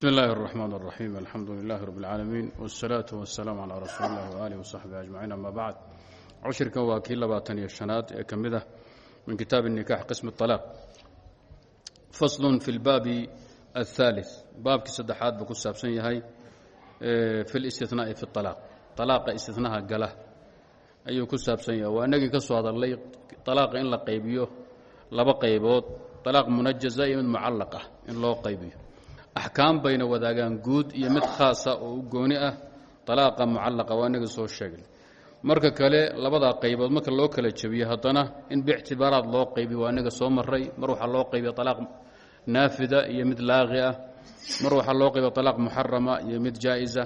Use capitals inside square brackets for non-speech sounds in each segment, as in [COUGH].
bsmi اllahi الرحman الرaxيim alxamdu lilah rb اlcaalamiin wالsalaaةu waالsalaam calى rasuuli اllah walih وsaxbi ajmaciin ama bacd cashirkan waa kii labaatan iyo shanaad ee ka mid ah min kitaab الnikax qism الطalaaq faslu fi اlbaabi الثaalث baabkii saddexaad buu ku saabsan yahay fi اlاstinaaءi fi الطalaaq طalaaqa istinaha gala ayuu ku saabsan yahay waa inagii ka soo hadalnay طalaaqa in la qaybiyo laba qaybood طalaaq munajaza iyo mid mucallaq ah in loo qaybiyo axkaam bayna wadaagaan guud iyo mid khaasa oo u gooni ah talaaqa mucallaqa waa inaga soo sheegay. Marka kale labadaa qaybood marka loo kala jebiyo haddana in biictibaaraad loo qaybiyo waa inaga soo maray mar waxaa loo qaybiya talaaq naafida iyo mid laaqi ah. Mar waxaa loo qaybiya talaaq muxarama iyo mid jaa'isa.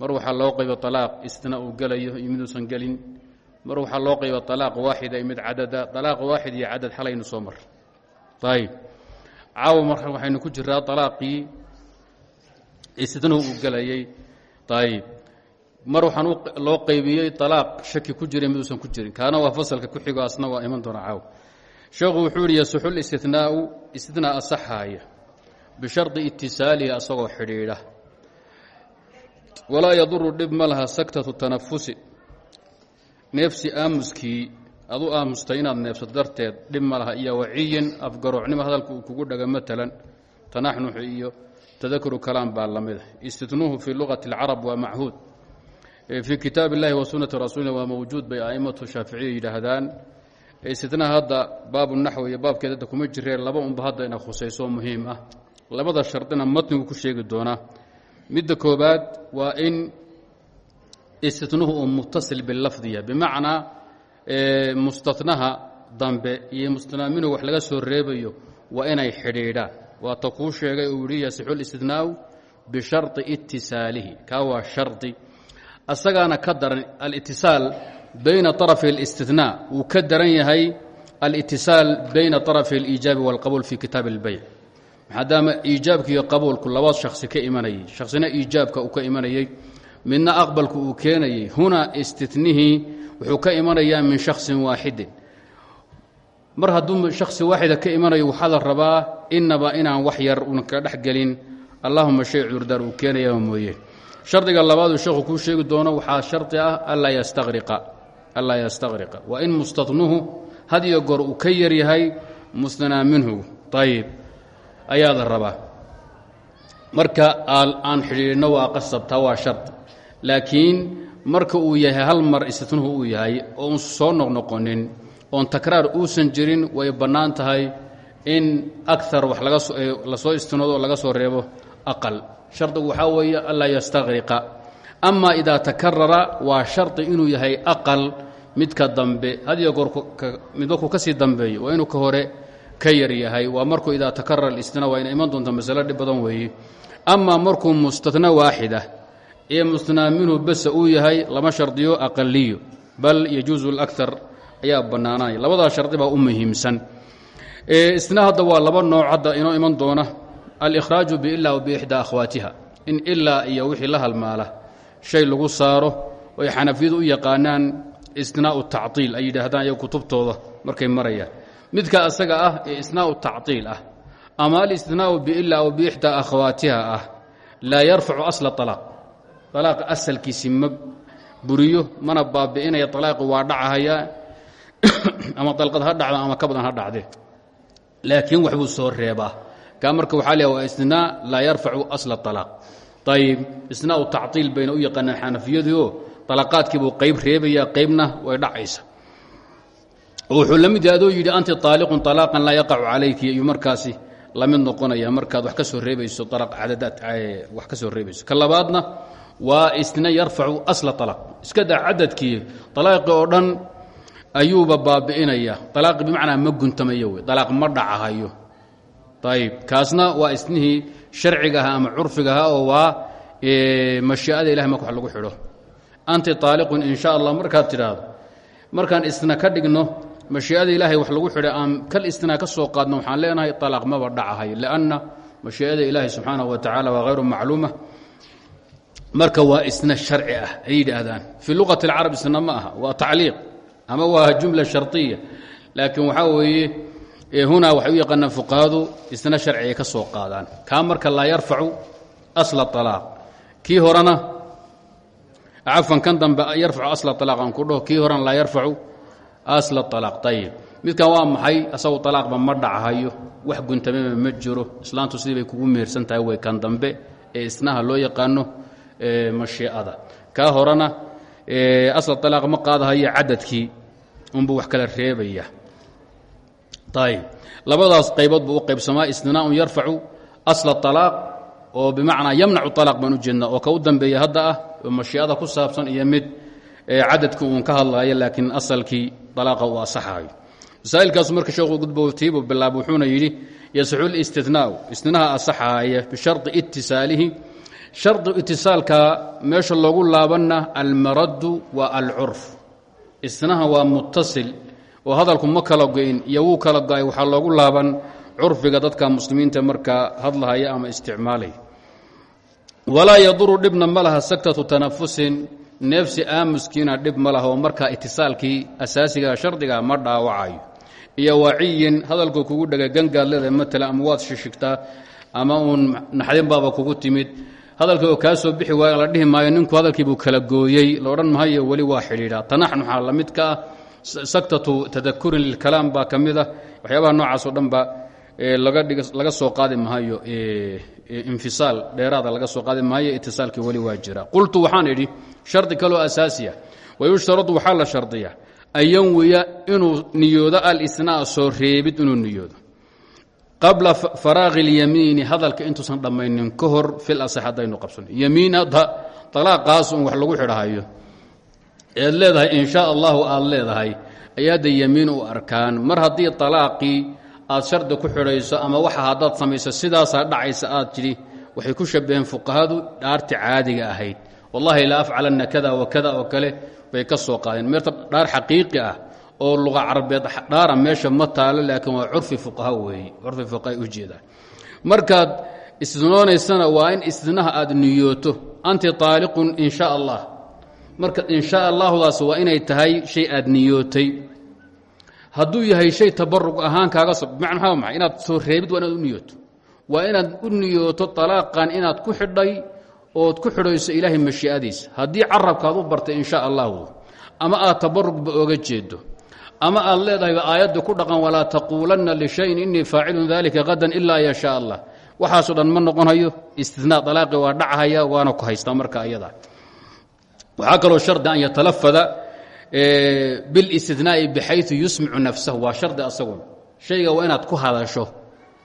Mar waxaa loo qaybiya talaaq istinaa uu gelayo iyo miduusan gelin mar waxaa loo qaybiya talaaq waaxida iyo mid cadada. Talaaq waaxid iyo cadad xalaynu soo maray ayb caawa marka waxaynu ku jiraa alaaqii istidnuhu uu gelayey ayib mar waxaan loo qaybiyey alaaq shaki ku jiray miduusan ku jirin. Kaana waa fasalka ku xigo asna waa iman doona caaw sheekhu wuxuu yihi yasixu listinaau istinaa asaxaaya bishardi itisaalihi asagoo xidhiidha. Walaa yaduru dhib ma laha saktatu tanafusi neefsi aamuskii adu aamustay inaad neefsato darteed dhib ma laha iyo waciyin afgaroocnimo hadalka uu kugu dhaga maalan tanaxnuxi iyo tadakuru kalaam baa la mida istitnuuhu fii luqati اlcarab waa machuud fii kitaab اllahi wa sunnati rasuulina waa mawjuud bay a'immatu shaaficiya yidhaahdaan. Istitnaa hadda baabu naxwi iyo baabkeed hadda kuma jireen laba unba hadda ina khusayso muhiim ah. Labada shardina matnigu ku sheegi doonaa midda koobaad waa in istitnuhu uu mutasil bilafdiya bimacnaa mustatnaha dambe iyo mustanaa minhu wax laga soo reebayo waa inay xidhiidhaan waata kuu sheegay uu yihi yasixu listinaau bisharطi itisaalihi kaa waa shardi asagaana ka daran alitisaal bayna طarafi اlاstinaa wuu ka daran yahay alitisaal bayna طarafi اliijaabi wاlqabuul fi kitaab اlbayc maadaama iijaabka iyo qabuulku laba shaksi ka imanayay shaksina iijaabka uu ka imanayey midna aqbalku uu keenayey huna istitnihii wuxuu ka imanayaa min shaksin waaxidin mar hadduu shaksi waaxida ka imanayo waxaa la rabaa inaba inaan wax yar una ka dhex allahuma shay cudurdaar uu keenayaa mooye. Shardiga labaaduu sheekhu kuu sheegi doono waxaa shardi ah anlaa yastaqriqa waa in mustatnuhu had iyo goor uu ka yar yahay mustanaa minhu. Ayib ayaa la rabaa. Marka aan xidhiidhno waa qasabtaa waa shardi laakiin marka uu yahay hal mar istitnuhu uu yahay oo un soo noqnoqonin oon takraar uusan jirin way bannaan tahay in aar wax la soo istinoodo oo laga soo reebo aqal. Shardigu waxaa weeye anlaa yastaqriqa ama idaa takarara waa shardi inuu yahay aqal midka dambe. Hadiyo goor midmarkuu ka sii dambeeyo waa inuu ka hore ka yar yahay. Waa markuu idaa takarara istina waa ina iman doonta masalo dhib badan weeye ama markuu mustatna waaxida iyo musnaa minhu basa uu yahay lama shardiyo aqaliyo bal yajuusu اlakar ayaa bannaanaya labadaa shardi baa u muhiimsan isna hadda waa laba nooc hadda inoo iman doona alikhraaju biila wa biixdaa akhwaatiha in ilaa iyo wixii la halmaala shay lagu saaro oo ay xanafiyadu u yaqaanaan isnaau tacطiil ay yidhaahdaan iyago kutubtooda markay marayaan midka asaga ah ee isnaau tacطiil ah ama alistinaau biila wa biixdaa akhwaatiha ah laa yarfacu asla طalaaq alaaqa asalkiisi ma buriyo mana baabi'inaya alaaqi waa dhacahayaa [COUGHS] ama dalqad ha dhacdo ama ka ha dhacdee laakiin waxbuu soo reebaa. Kaa marka waxaa leeya waa istinaa laa yarfacu asla alaaq ayib isnaau tacطiil bayna u yaqaanaan xanafiyadiio alaqaadkiibuu qayb reebaya qaybna way dhacaysa wuxuu la mid yidhi anti aaliqun alaaqan laa yaqacu calayki. Iyuu markaasi la mid noqonaya markaad wax ka soo reebayso cadadaad wax ka soo reebayso. Ka waa istina yarfacu asla alaq iska daa cadadkii oo dhan ayuuba baabi'inaya. Alaaqi bimacnaa ma guntamayo ma dhacahayo. Ayib kaasna waa isnihii sharciga ahaa ama curfiga ahaa oo waa mashii'ada ilahay marka wax lagu xidho. Anti aaliqun in sha allah markaad tidhaahdo markaan istina ka dhigno mashii'ada ilaahay wax lagu xidhay aan kal istinaa ka soo qaadno waxaan leenahay alaaq maba dhacahayo lianna mashii'ada ilaahi subxaanahu wa tacala waa hayru macluuma marka waa isna sharci ah ay yidhaahdaan. Fii luqati اlcarab isna ma aha waa tacliiq ama waa jumla sharطiya laakiin waxaa weeye hunaa waxay u yaqaanaan fuqahadu isna sharcigay ka soo qaadaan. Kaa marka laa yarfacu asla alaaq kii horena cafan kan dambe yarfacu asla alaaq aan ku dhaho kii horena laa yarfacu asla alaaq ayib midkan waa maxay? Asagu alaaqba ma dhachayo. Wax guntameba ma jiro. Islaantu sidii bay kugu mehersan tahay way kan dambe. Ee isnaha loo yaqaano mashiicada. Kaa horena asla alaaq ma qaadahayo cadadkii unbuu wax kala reebaya. Ayb labadaas qaybood buu u qaybsamaa istinaaun yarfacu asla alaaq oo bimacnaa yamnacu alaaq baan u jeednaa oo ka u dambeeya hadda ah oo mashiicada ku saabsan iyo mid cadadkii uun ka hadlaayo laakiin asalkii alaaqa uu asaxaayo masaa'ilkaasu marka sheekhu gudbowtiibuu bilaaba wuxuuna yidhi yasixu listinaau istinaha asaxaaya bishardi itisaalihi shardi itisaalka meesha loogu laabanna almaraddu wa alcurf. Istinaha waa muttasil oo hadalku ma kala go-in iyo wuu kala go'ay. Waxaa loogu laaban curfiga dadka muslimiinta markaa hadlahaya ama isticmaalaya walaa yaduru dhibna ma laha saktatu tanafusin neefsi aamuskiina dhib ma laha oo markaa itisaalkii asaasiga shardiga ma dhaawacayo iyo waciyin hadalku kugu dhega gangaad leedahay matala ama waad shishigtaa ama uun naxdin baaba kugu timid hadalkii oo kaa soo bixi waaya la dhihi maayo ninku hadalkiibuu kala gooyey. La odhan maayo weli waa xidhiidha. Tanaxnuxa la mid ka ah saktatu tadakurin lilkalaam baa ka mid ah. Waxyaabaha noocaasoo dhan ba laga soo qaadi maayo infisaal dheeraada laga soo qaadi maayo itisaalkii weli waa jira. Qultu waxaan idhi shardi kaloo asaasiya. Wayushtaradu waxaa la shardiya an yanwiya inuu niyoodo alisnaa soo reebid inuu niyoodo qabla faraaqi اlyamiini hadalka intuusan dhammaynin ka hor fil asax haddaynu qabsano. Yamiin hadda alaaqaas un wax lagu xidhahayo eed leedahay in shaa allahu aad leedahay ayaa hadda yamiin u arkaan. Mar haddii alaaqii aad shardi ku xidhayso ama waxa haddaad samayso sidaasaa dhacaysa aad tidhi waxay ku shabaheen fuqahadu dhaarti caadiga ahayd. Wallahi la afcalanna kada wa kada oo kale bay ka soo qaadeen. Meerta dhaar xaqiiqi ah oo luqa carabeed dhaara meesha ma taalo laakiin waa curfi fuqaha weeye curfi fuqaha ujeedaan markaad istinoonaysana waa in istinaha aad niyooto. Anti taaliqun in allah marka in sha allahudaas waa inay tahay shay aad niyootay. Hadduu yahay shay tabarug ahaan kaaga so bimacna maxaa maxay? Inaad soo reebid waa u niyooto. Waa inaad u niyooto talaaqan inaad ku xidhay ood ku xidhayso ilaahay mashii'adiisa. Haddii carabkaad u bartay in sha allahu ama aad tabarugba oga jeedo ama aad leedahay aayadda ku dhaqan walaa taquulanna lishayin inii faacilun dalika hadan ilaa ya sha allah. Waxaasoo dhan ma noqonayo istinaa alaaqi waa dhachaya waana ku haystaa marka ayada. Waxaa kaloo shardi an yatalafada bilistinaai bixayu yusmicu nafsahu waa shardi asaguna shayga waa inaad ku hadasho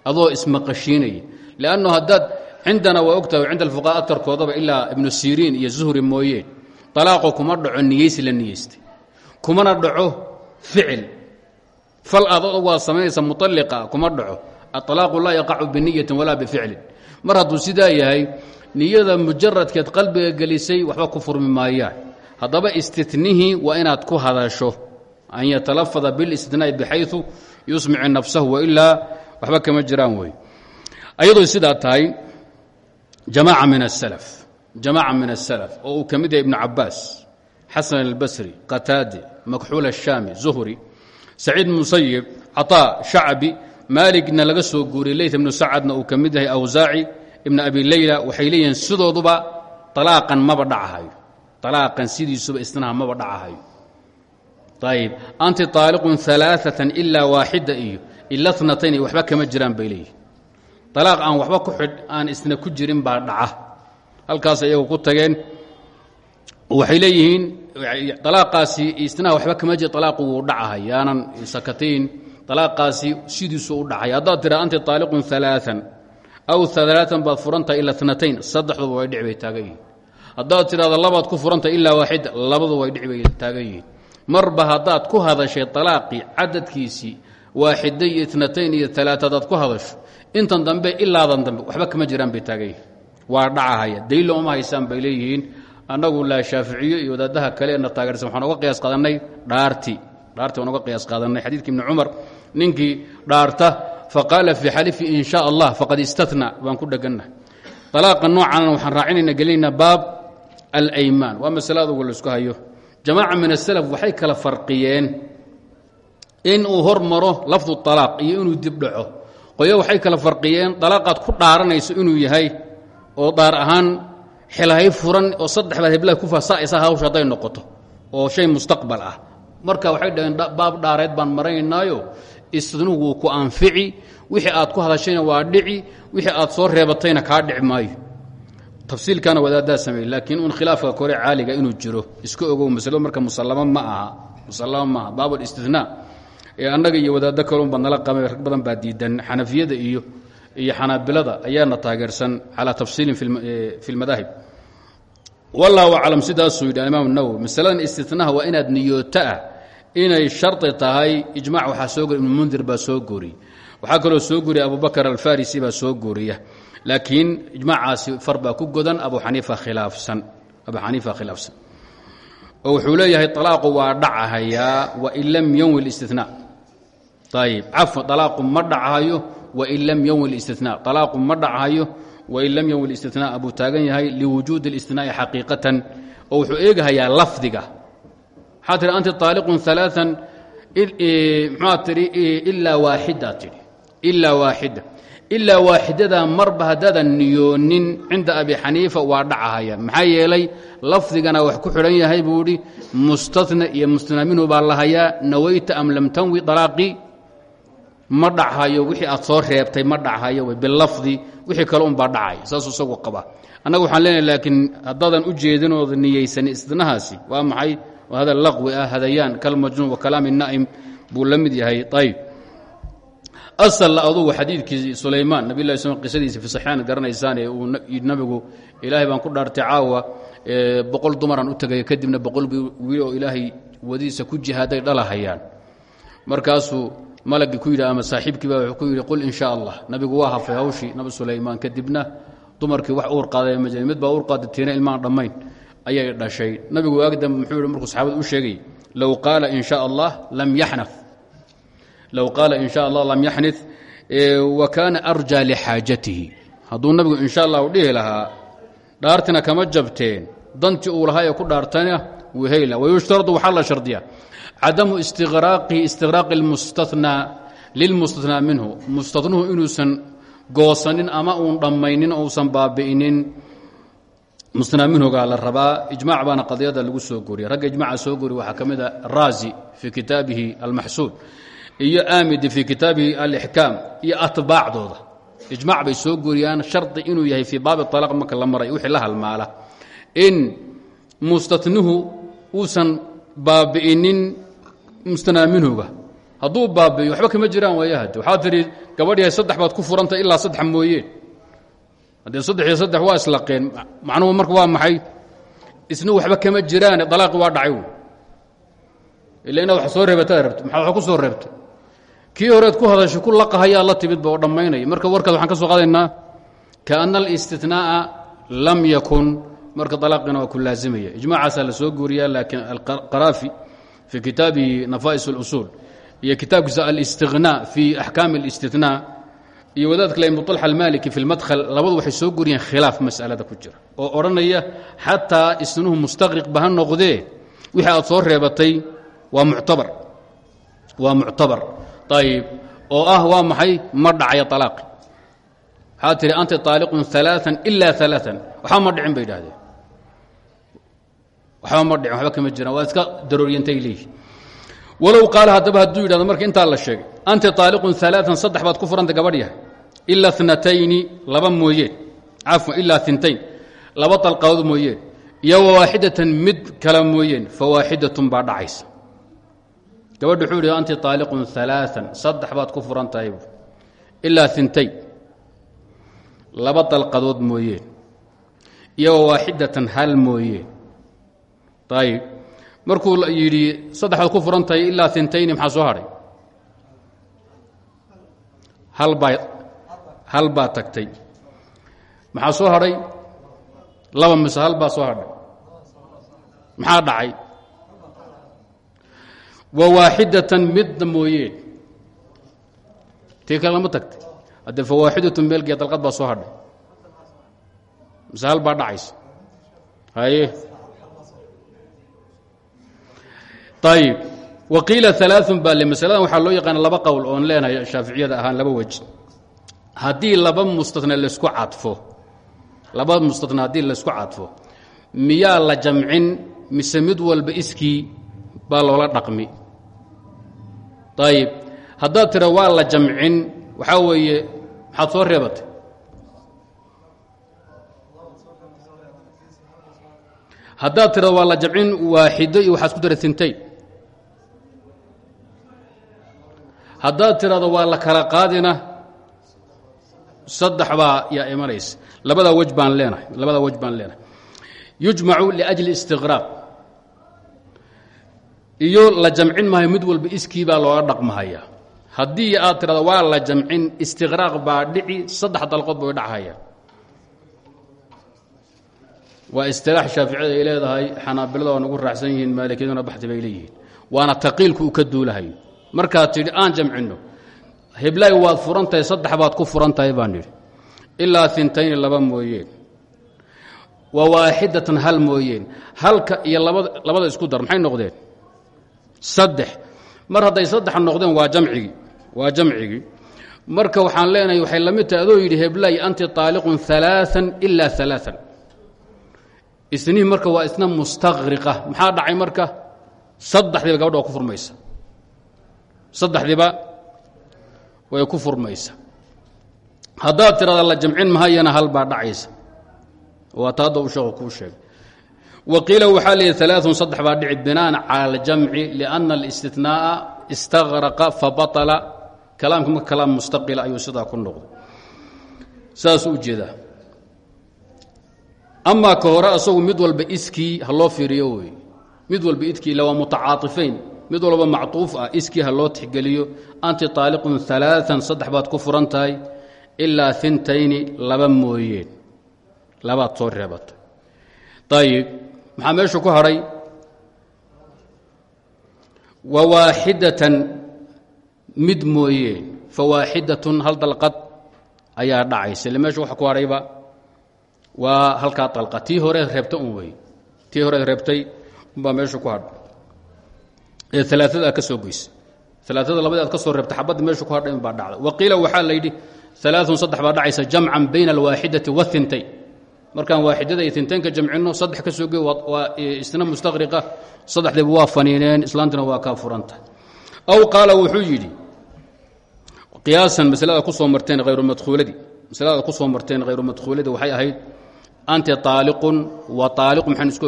adoo ismaqashiinaya lannu haddaad cindana waa ogtahay cinda alfuqaha atarkoodaba ilaa ibnu siriin iyo zuhri mooyeen alaaqo kuma dhaco niyeysi la ficil. Fal adoo waa samaynaysa mualiqa kuma dhaco. Aalaaqu laa yaqacu biniyatin walaa bificlin. Mar hadduu sidaa yahay niyada mujaradkeed qalbiga gelisay waxba ku furmi maayaan haddaba istitnihii waa inaad ku hadasho an yatalafada bilistinaai bixayu yusmicu nafsahu wailaa waxba kama jiraan wey. Ayadoo sidaa tahay jamaaca min asalaf oo uu ka mid yahay ibnu cabaas xasan albasri qataade makxuul ashaami zuhri saciid musayib caطaa shacbi maaligna laga soo guuriyey leyt ibnu sacadna uu ka mid yahay awsaaci ibn abi leyla waxay leeyihiin sidooduba alaaqan maba dhacahayo alaaqan sidiisuba isnaha maba dhacahayo ayib anti aaliqun alaaatan ilaa waaxida iyo ila natayn iyo waxba kama jiraan bay leeyihiin alaaq aan waxba ku xidh aan isna ku jirin baa dhaca halkaas iyagu ku tageen waxay leeyihiin alaaqaasi isnaha waxba kama jir alaaqu wuu dhacahay yaanan sakatayn alaaqaasi sidiisu u dhacay. Haddaad tira anti aaliqun alaaan aw alaaan baad furantahay ila natayn saddexduba way dhic bay taagan yihiin. Haddaad tidhahdo labaad ku furantahay ilaa waaxida labadu way dhic bay taagan yihiin. Marba haddaad ku hadashay alaaqii cadadkiisii waaxida iyo itnatayn iyo alaaa ku hadasho intan dambe ilaadan dambe waxba kama jiraan bay taagan waa dhacahaya daliilo uma haysaan bay leeyihiin annagu laa shaaficiyo iyo wadaadaha kale na taageersan waxaan oga qiyaas qaadanay dhaarti. Dhaarti waan oga qiyaas qaadanay. Xadiidki ibni cumar ninkii dhaarta faqaala fii xalifi in allah faqad istatna baan ku dhegannahay alaaqa noocaana waxaan raacinayna gelinaynaa baab alaymaan. Waa masale adugu la isku hayo. Jamaaca min asalaf waxay kala farqiyeen in uu hor maro lafdu alaaq iyo inuu dib dhaco. Qoyo waxay kala farqiyeen alaaqaad ku dhaaranayso inuu yahay oo dhaar ahaan xilhay furan oo saddex baad heblaha ku fasaa'isa hawsha hadday noqoto oo shay mustaqbal ah. Marka waxay dhaheen baab dhaareed baan maraynaynaayo wuu ku anfici wixii aad ku hadashayna waa dhici wixii aad soo reebatayna kaa dhici maayo. Tafsiilkana wadaaddaa sameeyey laakiin un khilaafka kore caaliga inuu jiro iska ogow masaladu marka musallamo ma aha musallamo maaha baab اlistinaa ee annaga iyo wadaaddo kalun baa nala qamay rag badan baa xanafiyada iyo iyo xanaabilada ayaana taageersan calaa tafsiilin fi lmadaahib wallahu aclam sidaasuu yidhi alimaam nawwi masaladan istinaha waa inaad niyooto ah inay shardi tahay ijmac waxaa soo gori ibnu mundir soo gooriyey waxaa kaloo soo gooriya abubakar alfarisi baa soo gooriya laakiin ijmaacaasi far baa ku godan abuaniifa khilaafsan abu xaniifa khilaafsan. Oo wuxuu leeyahay alaaqu waa dhacahayaa wain lam yanwi اlistinaa ayib cafwan alaaqu ma dhacahayo wain lam yanwi اlistinaa طalaaqu ma dhacahayo wain lam yanwi اlistinaa abuu taagan yahay liwujuudi اlistinaa'i xaqiiqatan oo wuxuu eegahayaa lafdiga maxaa tihi anti طaaliqun ثalaaثan mxaa tihi ilaa waaxida tihi ilaa waaxida ilaa waaxidadaa marba haddaadan niyoonin cinda abi xaniifa waa dhacahaya maxaa yeelay lafdigana wax ku xidhan yahay buu idhi mustana iyo mustana minhu baa la hayaa nawayta am lam tanwi dalaaqii ma dhachayo wixii aad soo reebtay ma dhachayo bilafdi wixii kale unbaa dhacay saasuu isagu qaba. Annaga waxaan leenahay laakiin haddaadan u jeedinooda niyeysan istinahaasi waa maxay? Hadal laqwi ah hadayaan kalmajnuun wa kalaami naa'im buu la mid yahay. Ayb asalna adugu xadiidkii sulaymaan nabi lah sl qisadiisa fi saxiixaan garanaysaan ee uu nabigu ilaahay baan ku dhaartay caawa boqol dumaraan u tegaya kadibna boqol wiil oo ilaahay wadiisa ku jihaaday dhalahayaan. Markaasuu malagii ku yidhi ama saaxiibkii baa wuxuu ku yidhi qul in allah. Nabigu waa hafay hawshii nabi sulaymaan kadibna dumarkii wax uur qaaday ma baa uur tiina ilmaan dhammayn ayay dhashay. Nabigu waagdam muxuu markuu saxaabada u sheegay low qaala in allah lam yaxnaf. Low qaala in allah lam yaxnid wa kaana arjaa lixaajatihi hadduu nabigu in sha allah u dhihi lahaa dhaartina kama jabteen dantii uu lahaa ku dhaartana wuu heyla wayushtaradu waxaa la shardiya cadamu istiqraaqi istiqraaqi lmustathnaa lilmustathnaa minhu mustathnuhu inuusan goosanin ama uun dhammaynin ousan baabi'inin mustathnaa minhugaa la rabaa ijmac baana qadiyada lagu soo goriya ragga ijmaca soo goriya waxaa ka mid a raazi fii kitaabihi almaxsuud iyo aamidi fii kitaabihi alixkaam iyo atbaacdooda ijmac bay soo goriyaan shardi inuu yahay fii baabi alaaq marka la maray wixii la halmaala in mustatnuhu uusan baabi'inin mustanaa minhuga hadduu waxba kama jiraan waayahade waxaa tidhi gabadhyahay saddex baad ku furantay ilaa saddex mooyeen haddee saddex iyo saddex waa islaqeen macnuhu marka waa maxay? Isna waxba kama jiraane dalaaqi waa dhacay. Inaad wax soo reebataad rabto maxaad wax ku soo reebtay. Kii horeed ku hadashay ku laqahayaa la timidba oo dhammaynaya. Marka warkaad waxaan ka soo qaadaynaa kaana alistinaaa lam yakun. Marka dalaaqina waa ku laazimaya. Ijmacaasaa la soo guuriyaa laakiin alqaraafi fii kitaabihi nafa'is اlusuul iyo kitaabkiisa alistiqnaa fii axkaami اlistinaa iyo wadaadka le ibnuطalxa almaliki fi lmadkhal labadu waxay soo guuriyeen khilaaf mas'alada ku jira oo odhanaya xataa isnuhu mustaqriqba ha noqdee wixii aad soo reebatay waa muctabar waa muctabar ayib oo ah waa maxay ma dhacaya alaaqi waxaa tihi anta aaliqun aaaa ila aaaa waxba ma dhicin bay idhahdeen waxba ma dhicin waxba kama jiraan waa iska darooryantay leeyihi walow qaala haddaba hadduu yidhahdo marka intaa la sheegay anta aaliqun aaaan saddex baad ku furanta gabadh yahay ila natayni laba mooyeen cafwan ilaa intayn laba dalqadood mooyeen iyo waaxidatan mid kala mooyeen fawaaxidatun baa dhacaysa. Gabadhi wuxuu yidhi anti aaliqun aaaan saddex baad ku furan tahay ilaa intayn laba dalqadood mooyeen iyo waaxidatan hal mooyeen ayib markuu yidhi saddex baad ku furan tahay ilaa intayni maxaa soo hadhay halbaa hal tagtay. Maxaa soo hadhay laba mise hal soo hadhay maxaa dhacay? Wa waaxidatan midna mooyeen. Tii kale lama tagtay. Haddee fa waaxidatun meelgee dalqad baa soo hadhay mise hal baa dhacaysa. Haye ayib wa qiila alaaثun baa le masaladan waxaa loo yaqaana laba qowl oon leenahay shaaficiyada ahaan laba wej haddii laba mustatna laysku cadfo laba mustatna haddii laysku cadfo miyaa la jamcin mise mid walba iskii baa loola dhaqmi ayib haddaad tira waa la jamcin waxaa weeye maxaad soo reebatay haddaad tira waa la jamcin waaxido iyo waxaad ku dara haddaad tirahdo waa la kala qaadina saddex baa yaa imanaysa. Labadaa wej baan leenahay labadaa wej baan leenahay. Yujmacu liajli iyo la jamcin maayo mid walba iskii baa looga dhaqmahaya. Haddii aad tirahdo waa la jamcin istiqraaq baa dhici saddex dalqood bay dhachaya waa istilaax shaaficiyada ay leedahay xanaabilada waa nagu raacsan yihiin maalikiyaduna baxdi bay leeyihiin. Waana taqiilku ka duulahayo markaad tidhi aan jamcinno. Heblaay waad furan tahay saddex baad ku furan baan nidhi ilaa intayni laba mooyeen. Wa waaxidatan hal mooyeen. Halka iyo labada isku dar maxay noqdeen? Saddex. Mar hadday saddex noqdeen waa jamcigii waa jamcigii marka waxaan leenahay waxay la tahay adoo yidhi heblaay anti taaliqun alaaan ilaa alaaan isnihi marka waa isna mustaqriqa. Maxaa dhacay marka? Saddexdiiba gabadha ku furmaysa saddexdiiba way ku furmaysa. Haddaad tirada la jamcin mahayana halbaa dhacaysa. Waata hadda uu sheeku kuu sheegay. Waqiila waxaa leeyay alaaun saddex baa dhici binaan cala aljamci lianna alistinaaa istaqraqa fabaطala kalaamka marka kalaam mustaqila ayuu sidaa ku noqday. Saasuu u jeedaa. Amaa ka hore asagu mid walba iskii ha loo fiiriyo mid walba idkii ila waa mutacaaطifeyn mid walba macطuuf ah iskii ha loo tixgeliyo anti طaaliqun ثalaaثan saddex baad ku furan tahay ilaa ثintayni laba mooyeen labaad soo reebatay ayib maxaa meesha ku hadhay wa waaxidatan mid mooyeen fawaaxidatun hal dalqad ayaa dhacaysa ile meesha waxa ku hadhayba waa halkaa dalqa tii hore reebta un wey tii hore reebtay umbaa meesha ku hadha ee alaaada aad ka soo goysa alaaada labadii aad ka soo reebtay xabadda meesha ku hadhay unbaa dhacda wa qiila la yidhi alaaun saddex baa dhacaysa jamcan bayna alwaaxidati waintayn markaan waaxidada iyo tintaynka jamcino saddex ka soo goy waa isna mustaqriqa saddexdiiba waa faniineen islaantina waa kaa aw qaala wuxuu yidhi qiyaasan maslada ku soo marteen hayru madhuuladii maslada ku soo marteen hayru madhuuladii waxay ahayd anti aaliqun wa aaliqu maxaan isku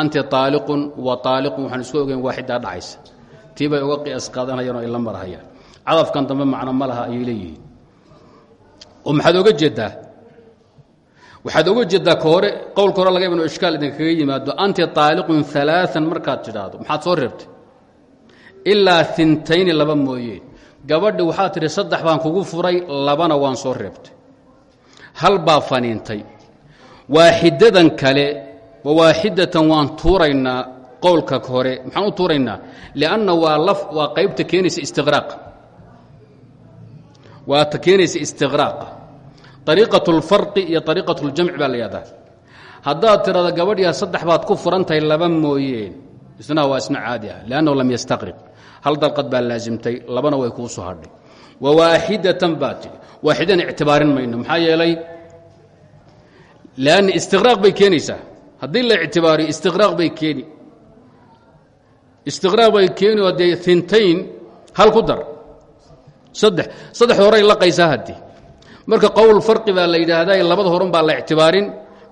anti aaliqun wa aaliqun waxaan isku ogeyn waaxidaa dhacaysa. Tii bay uga qiyaas qaadanayaan oo ay la marhayaan cadafkan dambe macno ma laha ayay leeyihiin oo maxaad oga jeeddaa? Waxaad oga jeeddaa ka hore qowlka hore laga inu ishkaal idinkaga yimaado anti aaliqun alaaan markaad tidhaahdo. Maxaad soo reebtay? Ilaa intayni laba mooyeen. Gabadhi waxaad tidhi saddex baan kugu furay labana waan soo reebtay. Hal baa faniintay. Waaxidadan kale wawaaxidatan waan tuuraynaa qowlka hore maxaan u tuuraynaa lianna waa laf waa qaybta keenaysa istiqraaq waa ta keenaysa istiqraaqa ariiqat اlfarqi iyo ariiqat اljamci baa la yihahdaa haddaad gabadhyaa saddex baad ku furan laba mooyeen isna waa isna caadi ah liannahu lam yastaqriq hal dalqad baa laasimtay labana way kuu soo hadhay wa waaxidatan baa tidhi waaxidan ictibaarin mayno maxaa yeelay lanna istiqraaq bay keenaysaa haddii la ictibaariyo istiqraaq bay keeni. Istiqraaq bay keeni oo dee intayn hal ku dar. Saddex saddex horay laqaysaa haddii. Marka qowl farqi baa la yidhaahdaa labada horun baa la ictibaarin.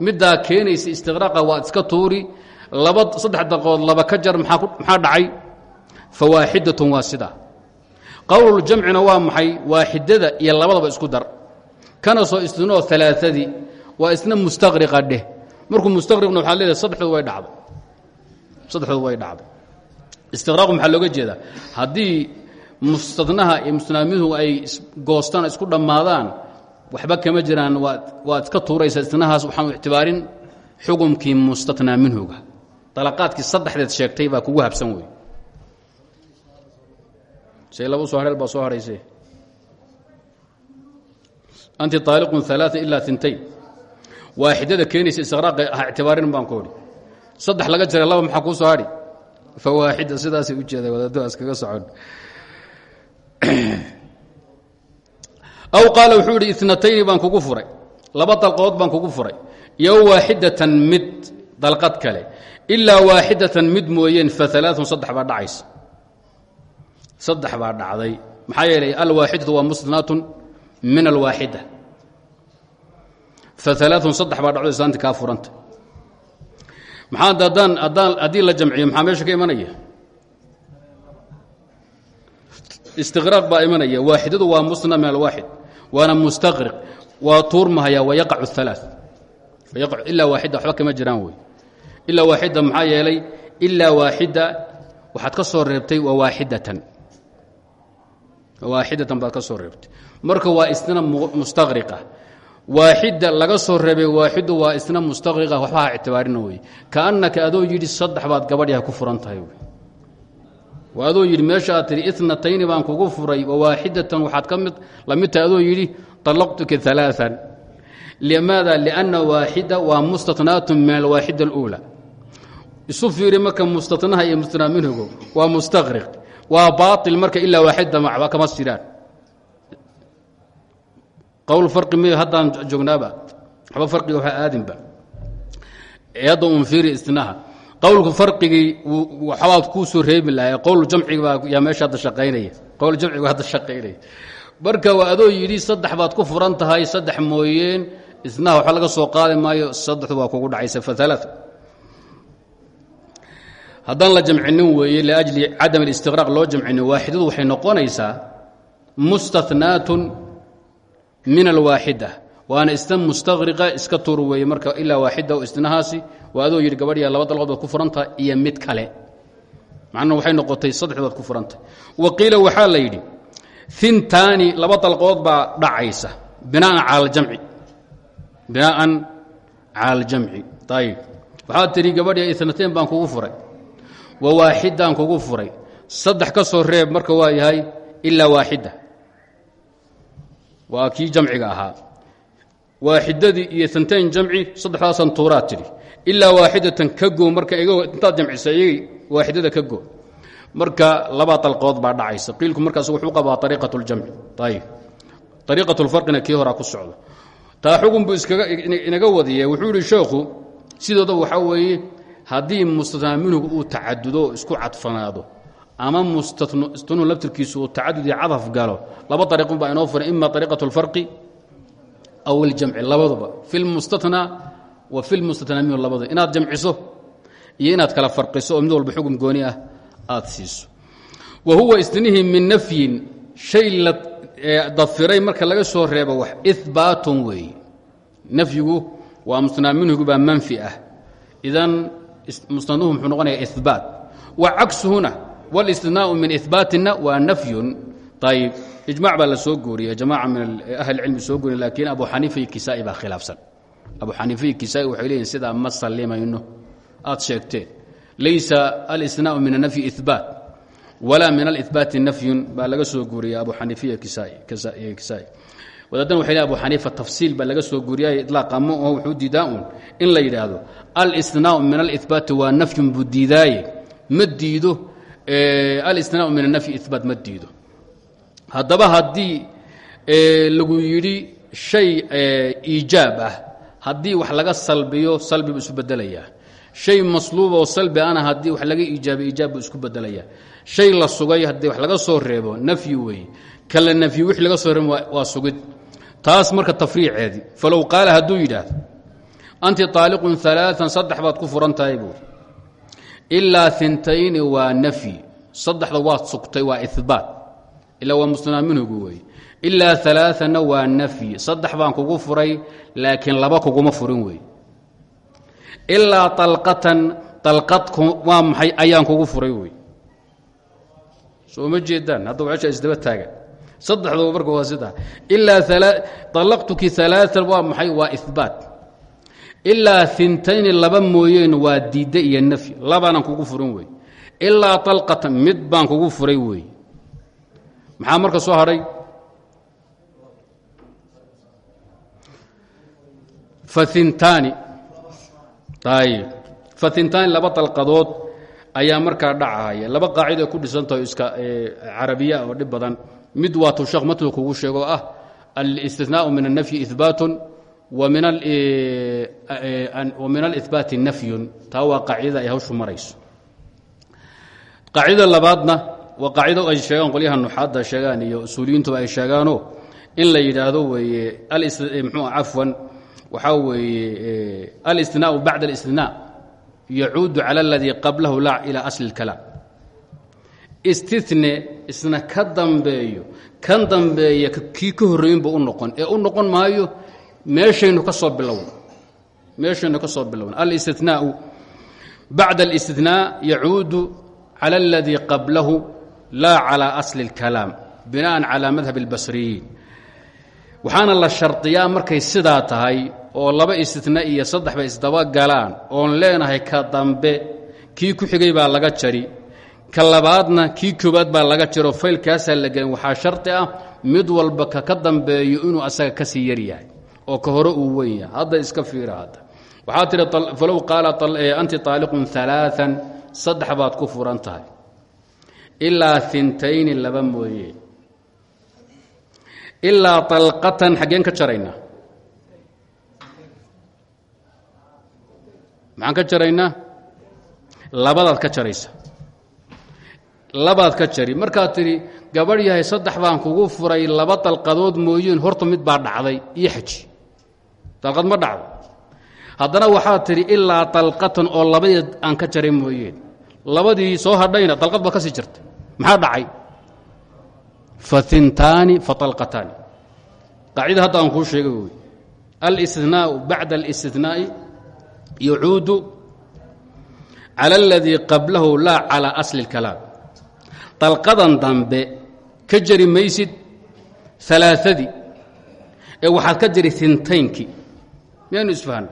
Middaa keenaysa istiqraaqa waad iska tuuri. Laba saddex daqood laba ka jar maxaa dhacay? Fawaaxidatun waa sidaa qowluljamcina waa maxay? Waaxidada iyo labadaba isku dar. Kana soo istinoo alaaadii waa isna mustaqriqa dheh markuu mustaqriqna waxaad leedahay saddexdoodu way dhacday. Saddexdoodu way dhacday. Istiqraaqu maxaa looga jeedaa? Haddii mustadnaha iyo mustanaamiduhu ay goostaan isku dhammaadaan waxba kama jiraan waad iska tuuraysaa istinahaas waxaanu ictibaarin xukumkii mustatnaa minhuga dalaqaadkii saddexdeed sheegtay baa kugu habsan wey say laba soo hadheel baa soo hadhayse anti aaliqun alaa ilaa intayn waaxidada keenaysa istiqraaqa ha ictibaarin baan ku odhi. Saddex laga jira laba maxaa kuu soo hadhi fawaaxida sidaasay u jeeda wadaaddo iskaga socon. [CLEARS THROAT] Aw qaala wuxuu idhi baan kugu furay. Laba dalqadood baan kugu furay. Iyo waaxidatan mid dalqad kale. Ilaa waaxidatan mid mooyeen faalaun saddex baa dhacaysa. Saddex baa dhacday. Maxaa yeelay alwaaxidatu waa musnaatun min alwaaxida faalaun saddex baa dhacdo islaanti kaa furanta maxaa haddaan haddii la jamciyo maxaa meesha ka imanaya? Istiqraaq baa imanaya. Waaxidadu waa musna min alwaaxid waana mustaqriq waa tuurmahaya wayaqacu alaa ilaa waaxida waxba kama jiraan wey. Ilaa waaxida maxaa yeelay? Ilaa waaxida waxaad ka soo reebtay waa waaxidatan. Waaxidatan baad ka soo reebtay. Marka waa isna mustaqriqa waaxida laga soo reebay waaxidu waa isna mustaqriqa waxba ha ictibaarina wey kaannaka adoo yidhi saddex baad gabadhiha ku furan tahay waa adoo yidhi meesha aad tihi inatayni baan kugu furay wa waaxidatan waxaad ka mid la mid tahay adoo yidhi طalaqtuka ثaلaaثan limaada لأnna waaxida waa mustaثnaat min alwaaxida اlأuulى isu fiiri marka mustatnaha iyo mustanaa minhugo waa mustaqriq waa baaطil marka ilaa waaxida macba kama jiraan qowl farqi miy haddaan joognaaba waxba farqiga waxa aadinba hadda un fiiri istinaha qowlku farqigii waxbaad kuu soo reebi lahay qowl jamciga yaa meesha hadda shaqaynaya qowl jamcigu hadda shaqaynaya marka waa adoo yidhi saddex baad ku furan tahay saddex mooyeen isnaha waxba laga soo qaadi maayo saddexdu waa kugu dhacaysa faala haddaan la jamcinin weeye liajli cadam alistiqraaq loo jamcinin waaxidadu waxay noqonaysaa mustaثnaatun min alwaaxida. Waana isna mustaqriqa iska tuur weeye marka ilaa waaxida o isnahaasi. Waa adoo yidhi gabadhiya laba ku furantahay iyo mid kale. Macnuu waxay noqotay saddex baad ku furantahay wa qiila waxaa la yidhi intaani laba dalqood dhacaysa binaan cala aljamci binaa'an cala aljamci ayib waxaad tidhi gabadhiya itnateen baan kugu furay. Wa waaxidaan kugu furay. Saddex ka soo reeb marka waa yahay ilaa waaxida waa kii jamciga ahaa. Waaxidadii iyo tantayn jamci saddexdaasan tuuraad tidhi ilaa waaxidatan ka goo marka intaad jamcisa iyagii waaxidada ka marka laba dalqood baa dhacaysa. Qiilku markaas wuxuu qabaa ariiqat اljamci ayib ariiqat اlfarqina kii horaa ku socdo taa xugun buu iskaga inaga wadiya wuxuu ihi sheekhu sidoodaba waxaa weeye haddii mustatnaa minhu uu tacadudo isku cadfanaado ama mustatnu laftirkiisu uu tacadud cadaf galo. Laba ariiqun baa inoo furan ima ariiqat اlfarqi aw اljamci labaduba. Fi lmustatnaa wa fi lmustatnaa minhu labadu inaad jamciso iyo inaad kala farqiso oo walba xugum gooni ah aad siiso. Wa huwa isnihii min nafyin shay la dafiray marka laga soo reebo wax ihbaatun weeye nafyigu waa musnaa minhigu baa ah. Idan musnaduhu muxuu noqonaya ihbaat wa cagsuhuna wاlistinaau min ihbaatina waa nafyun ayib ijmac baa la soo gooriya jamaaca min ahli cilmi soo gooriya laakiin abu xaniifa iyo kisaa'i baa khilaafsan abu xaniifa iyo kisaa'i waxay leeyihiin sidaa ma sallimayno aad sheegteen laysa alistinaau min anafyi ihbaat walaa min alihbaati nafyun baa laga soo guuriya abu xaniifiya kisaa'i wadaadana waxay leeyn abu xaniifa tafsiil baa laga soo guuriyay iطlaaqa ma oo wuxuu diidaa un in la yidhaahdo alistinaau min alihbaati waa nafyun buu diidaaye ma diido alistinaau min anafyi ihbaat ma diido haddaba haddii lagu yidhi shay iijaab ah haddii wax laga salbiyo salbi buu isu bedelayaa shay masluub oo salbi ana haddii wax laga iijaabay iijaab buu isku bedelayaa shay la sugay haddii wax laga soo reebo nafyi weeye kala nafyi wixii laga soo reebo waa sugid taas marka tafriiceedii falow qaala hadduu yidhaahdo anti طaaliqun ثaلaaثan saddex baad ku furan tahay buuri ilaa intayni waa nafyi saddexda waad sugtay waa ibaat ilaa waa musnaa minhugu wey. Ilaa alaaana waa nafyi saddex baan kugu furay laakiin laba kuguma furin wey. Ilaa alatan alad waa maxay? Ayaan kugu furay wey. Soo ma jeedaan? Hadda wsha isdaba taagan saddexdaba marka waa sida ilaa alaqtuki alaaan waa maxay? Waa ibaat ilaa intayni laba mooyeen waa diidda iyo nafyi labaanan kugu furin wey ilaa طalqatan mid baan kugu furay wey maxaa marka soo hadhay faintaani ayb faintaani laba dalqadood ayaa markaa dhacahaya laba qaacido ku dhisantaho iska carabiya oo dhib badan mid waa tuu sheekh matlu kugu sheego ah الاsتiثناء min النفyi إثbaaت وmin الإثbاaت نfy taa waa qaacidada ay hawshu marayso qaacidada labaadna waa qaacido ay sheegaan qolyaha nuxaadda sheegaan iyo usuuliyiintuba ay sheegaano in la yidhaahdo weeye mxuu cafwan waxaa weeye الاsتiناء baعd الاsتiثناء yacuudu calى اladii qablahu la ilى asli اlkalaam istine isna ka dambeeyo kan dambeeya kii ka horreeyin buu u noqon ee u noqon maayo meeshaynu ka soo bilowna meeshaynu ka soo bilowna alistinaau bacda اlاstinaa yacuudu calى اladii qablahu la calى asli اlkalaam binaan calى madhab اlbasriyiin waxaana la shardiyaa markay sidaa tahay oo laba istina iyo saddex bay isdaba galaan oon leenahay ka dambe kii ku xigay baa laga jari ka labaadna kii koobaad baa laga jaro faylkaasaa la gelin waxaa shardi ah mid walba ka ka dambeeyo inuu asaga ka sii yaryahay oo ka hore uu weyn yahay hadda iska fiira hadda waxaa tihi falow qaala anti طaaliqun ثalaaثan saddex baad ku furan tahay ilaa intayni laba mooye ilaa طalqatan xaggeen ka jaraynaa maxaan ka jaraynaa labadaad ka jaraysa labaad ka jari markaad tidhi gabadh yahay saddex baan kugu furay laba dalqadood mooyeen horta mid baa dhacday iyo xaji dalqad ma dhacdo. Haddana waxaad tidhi ilaa dalqatan oo labadeed aan ka jaray mooyeen labadii soo hadhayna dalqad baad ka sii jirtay. Maxaa dhacay? Fa intaani fa alqataani qaacida hadda aan kuu sheegay wey alistinaau bacda alistinaai yacuudu cala aladii qablahu laa calaa asli اlkalaam dalqadan dambe ka jari maysid alaaadii ee waxaad ka jari intaynkii isfahna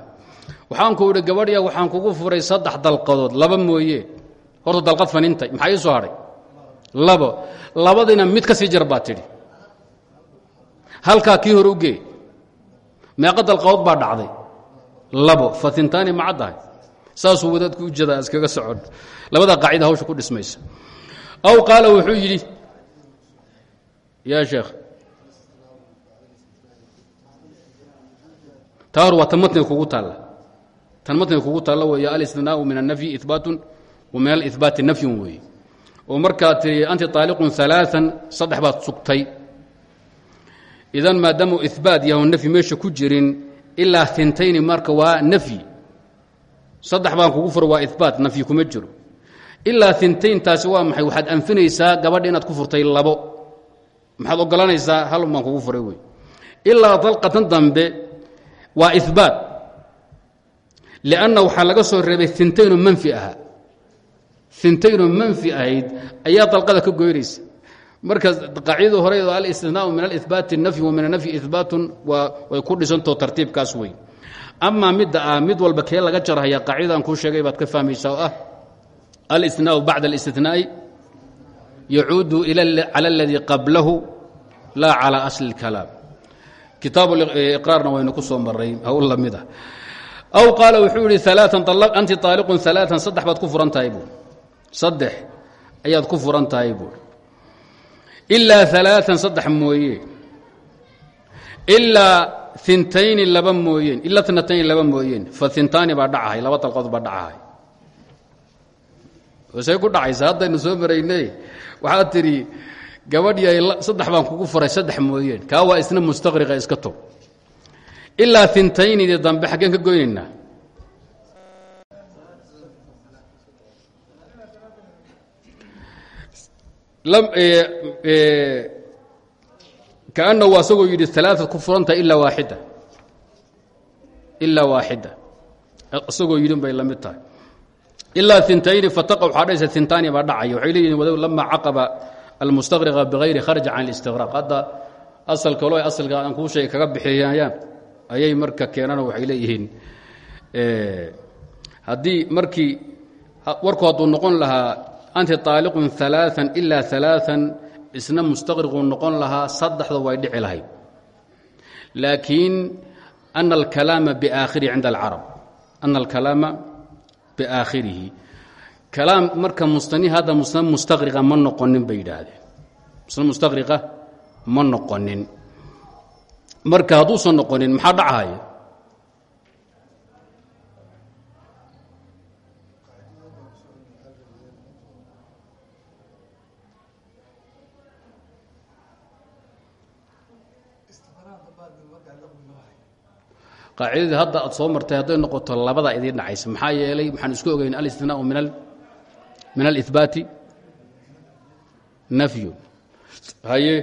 waxaan ku idhi gabadhya waxaan kugu furay saddex dalqadood. Laba mooye. Horta dalqad fanintay maxaa ii soo hadhay labo. Labadiina mid ka sii jar baad tidhi. Halkaa kii hore u gee meeqa dalqadood baa dhacday. Labo. Fatintaani ma caddahay. Saasuu wadaadku u jeedaa iskaga socon labadaa qaacida hawsha ku dhismaysa. Aw qaala wuxuu yidhi yaa sheekh taa hor waa tan matniga kugu taalla tan matniga kugu taalla weeye alistinaau min الnafyi ibaatun wa min alibaati nafyun weeye oo markaad tii anti طaaliqun ثalaaثan saddex baad sugtay idan maadaamuu ibaat yahu nafyi meesha ku jirin ilaa intayni marka waa nafyi saddex baan kugu fura waa ibaat nafyi kuma jiro ilaa intayn taasi waa maxay waxaad anfinaysaa gabadha inaad ku furtay labo maxaad ogolanaysaa hal baan kugu furay wey ilaa dalqatan dambe waa ibaat lianna waxaa laga soo reebay intaynoo manfi ahaa intaynoo manfi ahayd ayaa dalqada ka goynaysa. Marka qaacidada hore alistinaau min alibaati nafyi wa min anafyi ibaatun way ku dhisantao tartiibkaas wey amaa midda ah mid walba kee laga jarhaya qaacidadaan kuu sheegay baad ka fahmaysaa oo ah alistinaau bacda alistinaai yacuudu cala aladii qablahu laa calى asli اlkalaam kitaabraarna waynu ku soo maray hawl la mid a aw qaala wuxuu yihi alaaan anti aaliqun alaaan saddex baad ku furan tahay buui ku furan tahay buui ilaa alaaan saddex mooye. Ilaa mooyeen ilaa tnatayni laba mooyeen fa intaani baa dhacahay laba dalqood baa dhacahay. Say ku dhacaysa haddaynu soo maraynay waxaad tidhi gabadh saddex baan kugu furay saddex mooyeen. Kaa waa isna mustaqriqa iska tog ilaa intaynidii dambe xaggeen ka goynaynaa kaanahu asagoo yidhi alaaad ku furantahay ilaa waaxida. Ilaa waaxida. Isagoo yidhin bay la mid tahay. Ilaa intayni fataqa waxaa dhaysa intaani baa dhacaya. Waxay leeyihiin wadaw lama caqaba almustaqriqa bihayri kharja can اlistiqraaq hadda asalka lo asalka aan kuu sheegay kaga bixiyayaan ayay marka keenano waxay leeyihiin haddii markii warku hadduu noqon lahaa anti طaaliqun ثalaaثan ilaa ثalaaثan isna mustaqriquu noqon lahaa saddexda way dhici lahayd laakiin ana alkalaama biaakhirihi cinda alcarab ana alkalaama biaakhirihi kalaam marka mustani hadda musna mustaqriqa ma noqonin bay yidhaahdeen. Musna mustaqriqa ma noqonin. Marka hadduusan noqonin maxaa dhacahaya qaacidadii hadda aad soo martay hadday noqoto labadaa idiin dhacaysa. Maxaa yeelay? Maxaan isku ogeyn alistinaau min alihbaati nafyu haye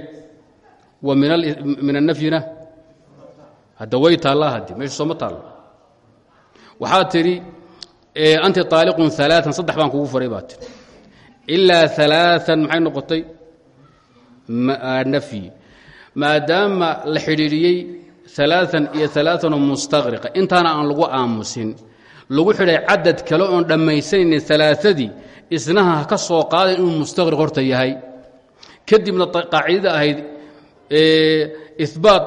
wa min anafyina hadda way taallaa haddi meesha sooma taallo waxaa tidhi anti طaaliqun ثalaaثan saddex baan kugu furay baa tii ilaa ثalaaثan maxay noqotay nafyi maadaama la xidhiidhiyey ثalaaثan iyo ثalaaثanoo mustaqriqa intaana aan lagu aamusin lagu xidhay cadad kale oon dhammaysanaynin ثalaaثadii isnaha ka soo qaaday inuu mustaqriq horta yahay. Kadibna qaacidada ahayd ibaat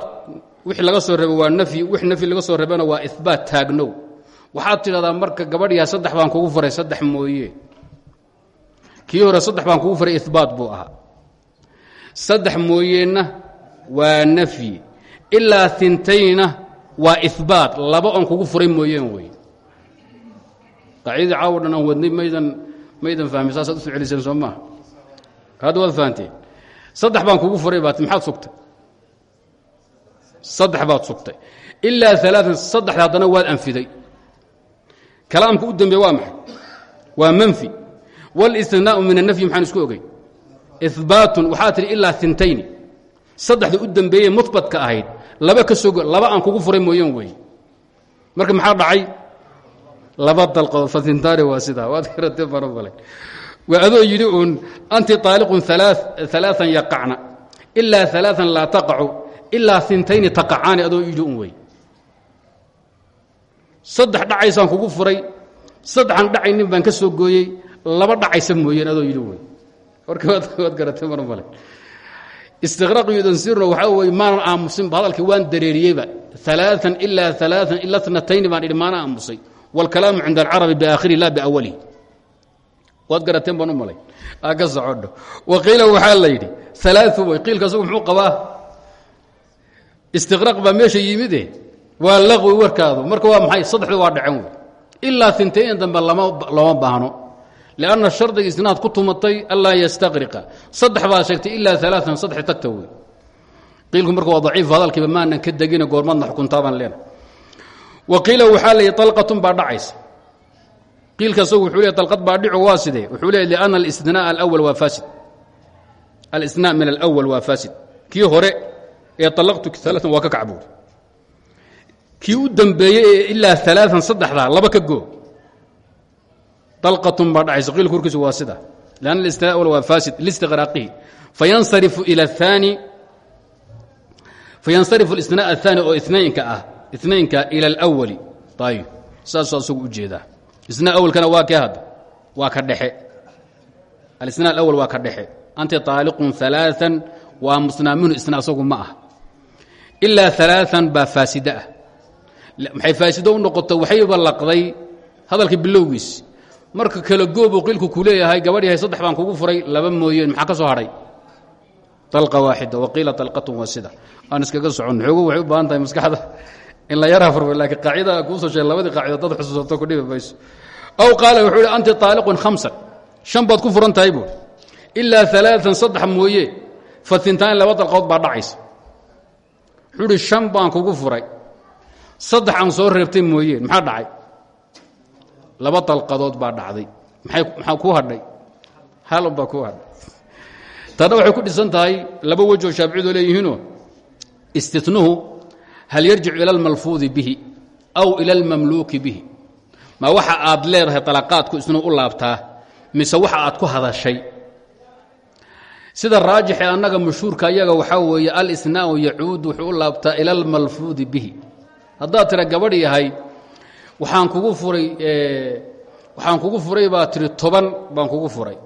wixii laga soo reeba waa nafyi wix nafyi laga soo reebana waa ihbaat taagnow. Waxaad tidhahdaa marka gabadhiya saddex baan kugu furay saddex mooye. Kii hore saddex baan kugu furay ihbaat buu ahaa. Saddex mooyeenna waa nafyi ilaa intayna waa ihbaat laba oon kugu furay mooyeen wey. Qaacidadii caawo dhan aan maydan fahmi saasaad u soo celiseen soo maaha hadda waad fahanteen saddex baan kugu furay baat maxaad sugtay saddex baad sugtay ilaa alaaan saddexda haddana waad anfiday kalaamka u dambeeye waa maxay waa manfi wاlistinaau min الnafyi maxaan isku ogey ihbaatun waxaa tihi ilaa intayni saddexda u dembeeyey mubatka ahayd laba ka sogo laba aan kugu furay mooyeen weeye marka maxaa dhacay laba dalqood fasintaani waa sidaa. Waad karate farobale waa adoo yidhi uun anti طaaliqun alaaan yaqacna. Ilaa alaaan laa taqacu ilaa intayni taqacaani adoo yidhi un wey. Saddex dhacaysaan kugu furay. Saddexaan dhacaynin baan ka soo gooyey. Laba dhacaysa mooyeen adoo yidhi wey warkawaad garatay marmale istiqraaqiyo tansiruna waxaa wey maanan aamusinba hadalkii waan dareeriyeyba. Alaaan ilaa alaaan ila snatayni baan idhi maana aamusay wاlkalaamu cinda alcarabi biaakhirihi la biawalihi waad garateen baan u malay ka socodho wa qiila waxaa la yidhi alaau way qiilka asagu muxuu qabaa istiqraaq baa meesha yimide waa laqwi warkaadu marka waa maxay saddexdu waa dhacen wey ilaa intayn dambe looma baahno lianna shardiga isnaad ku tumatay anlaa yastaqriqa saddex baad sheegtay ilaa alaaan saddex tagta wey qiilku marka waa daciif hadalkiiba maanan ka degine goormadna xukuntaabaan leena wa qiila waxaa la yidhi alqatun dhacaysa. Qiilka asagu wuxuu leey dalqad baa dhico waa sidee? Wuxuu leey lianna alistinaa alawal waa faasid. Alistinaa min alawal waa faasid. Kii hore ee talaqtu alaaan waa ka kacbuur kii u dambeeyey ee ilaa alaaan laba ka goo dalqatun baa dhacaysa. Qiilka horkiisu waa sida lianna alistinaa awal waa faasid. Listiqraaqihi fayansarifu ila aani fayansarifu alistinaa aلثaani oo inaynka ah inaynka ila alawali ayib saasuu asagu u jeedaa isna awalkana waa kee hadda waa ka dhexe. Alisna alawal waa ka dhexe. Anta taaliqun alaaan waa musnaaminu isna asagu ma ah. Ilaa alaaan baa faasida ah. maxay faasido u noqota waxayba laqday hadalka bilowgiis. Marka kala goobuu qilku ku leeyahay gabadhyahay saddex baan kugu furay laba mooyeen maxaa ka soo hadhay dalqa waaxida waqiila dalqatun waa sida. Aan iskaga soconno xoogu waxay u baahan tahay maskaxda in la yar afurmo laakiin qaacidada kuusoo sheegay labadii qaacido dad xusuusato ku dhibi mayso aw qaala wuxuu ihi anti taaliqun khamsan. Shan baad ku furan tahay buuri ilaa alaaan saddex mooye fa tintaani laba dalqood baa dhacaysa. Wuxuu ihi shan baan kugu furay. Saddex aan soo reebtay mooyeen maxaa dhacay? Laba dalqadood baa dhacday. Maxaa kuu hadhay? Hal un baa kuu hadhay. Taana waxay ku dhisan tahay laba wejoo shaaficiyadu leeyihiinoo istinuhu hal yarjicu ila almalfuudi bihi aw ila almamluuki bihi ma waxa aad leedahay dalaqaadku isnu u laabtaa mise waxa aad ku hadashay sida raajixee annaga mashhuurka ayaga waxaa weeye alisnaau yacuud wuxuu u laabtaa ila almalfuudi bihi haddaad tira gabadh yahay waxaan kugu furay waxaan kugu furay baa tiri toban baan kugu furay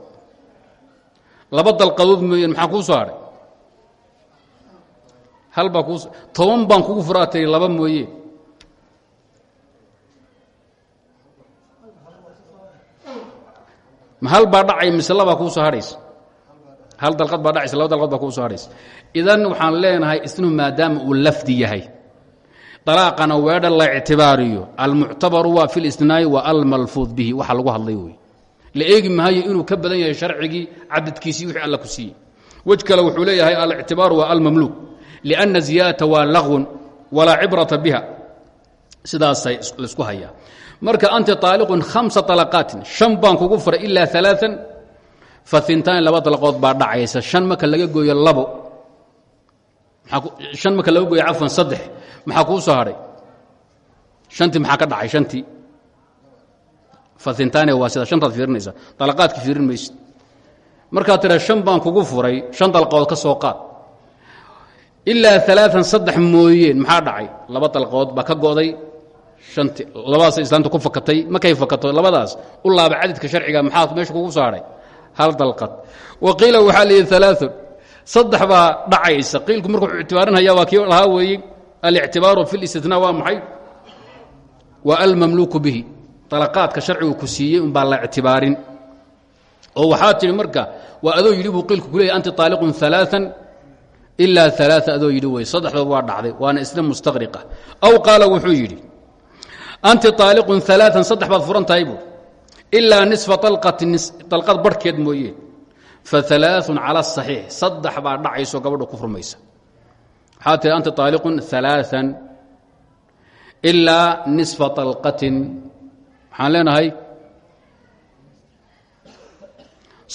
laba dalqadood mooyeen maxaa hal baa kuu toban baan kugu furaa laba mooye. Ma hal dhacay mise labaa soo hadhaysa? Hal dalqad baa dhacaysa laba dalqad baa kuu soo hadhaysa. Idan waxaan leenahay isnu maadaama uu lafdi yahay. Dalaaqana weedha la ictibaariyo. Almuctabaru waa fi listinaai wa almalfuud bihi. Waxa lagu hadlay wey la eegi maayo inuu ka badan yahay sharcigii cadadkiisii wixii alla ku siiyey. Wej kale wuxuu leeyahay alictibaaru waa almamluuk lianna ziyaadata waa lagwun walaa cibrata biha sidaasay la isku marka anta aaliqun hamsa alaqaatin shan baan kugu furay ilaa alaaan faintaani laba dalqood baa dhacaysa shan marka laga gooyo labo shan marka laga gooyo cafwan saddex maxaa kuu soo hadhay shantii maxaa ka dhacay shantii faintaani waa sida shantaad fiirinaysa dalaqaadki fiirin maysid markaad tira shan baan kugu furay shan dalqood ka soo qaad ilaa alaaan saddex mooyeen maxaa dhacay? Laba dalqood baa ka go'day shanti labadaas islaamta ku fakatay markay fakato? Labadaas. U laaba cadadka sharciga maxaa meesha kugu hadhay hal dalqad wa qiila waxaa layidhi alaaun saddex baa dhacaysa. Qiilku markuu ictibaarinhaya waa kii lahaa weeye. Alictibaaru fi listinaa waa maxay? Waa almamluuku bihi. Dalaqaadka sharcigu ku siiyey unbaa la ictibaarin. Oo waxaa tidhi marka waa adoo yidhi buu ku leeyay anti aaliqun alaaan ilaa alaa adoo yidhi wey saddexdood waa dhacday waana isla mustaqriqa. Aw qaala wuxuu yidhi anti aaliqun alaaan saddex baad furan tahay buu? Ilaa nisfa dalqad barhkeed mooye. Fa alaaun cala asaxiix saddex baa dhacayso gabadha ku furmaysa. Waxaa tihi anti aaliqun alaaan ilaa nisfa alqatin waxaan leenahay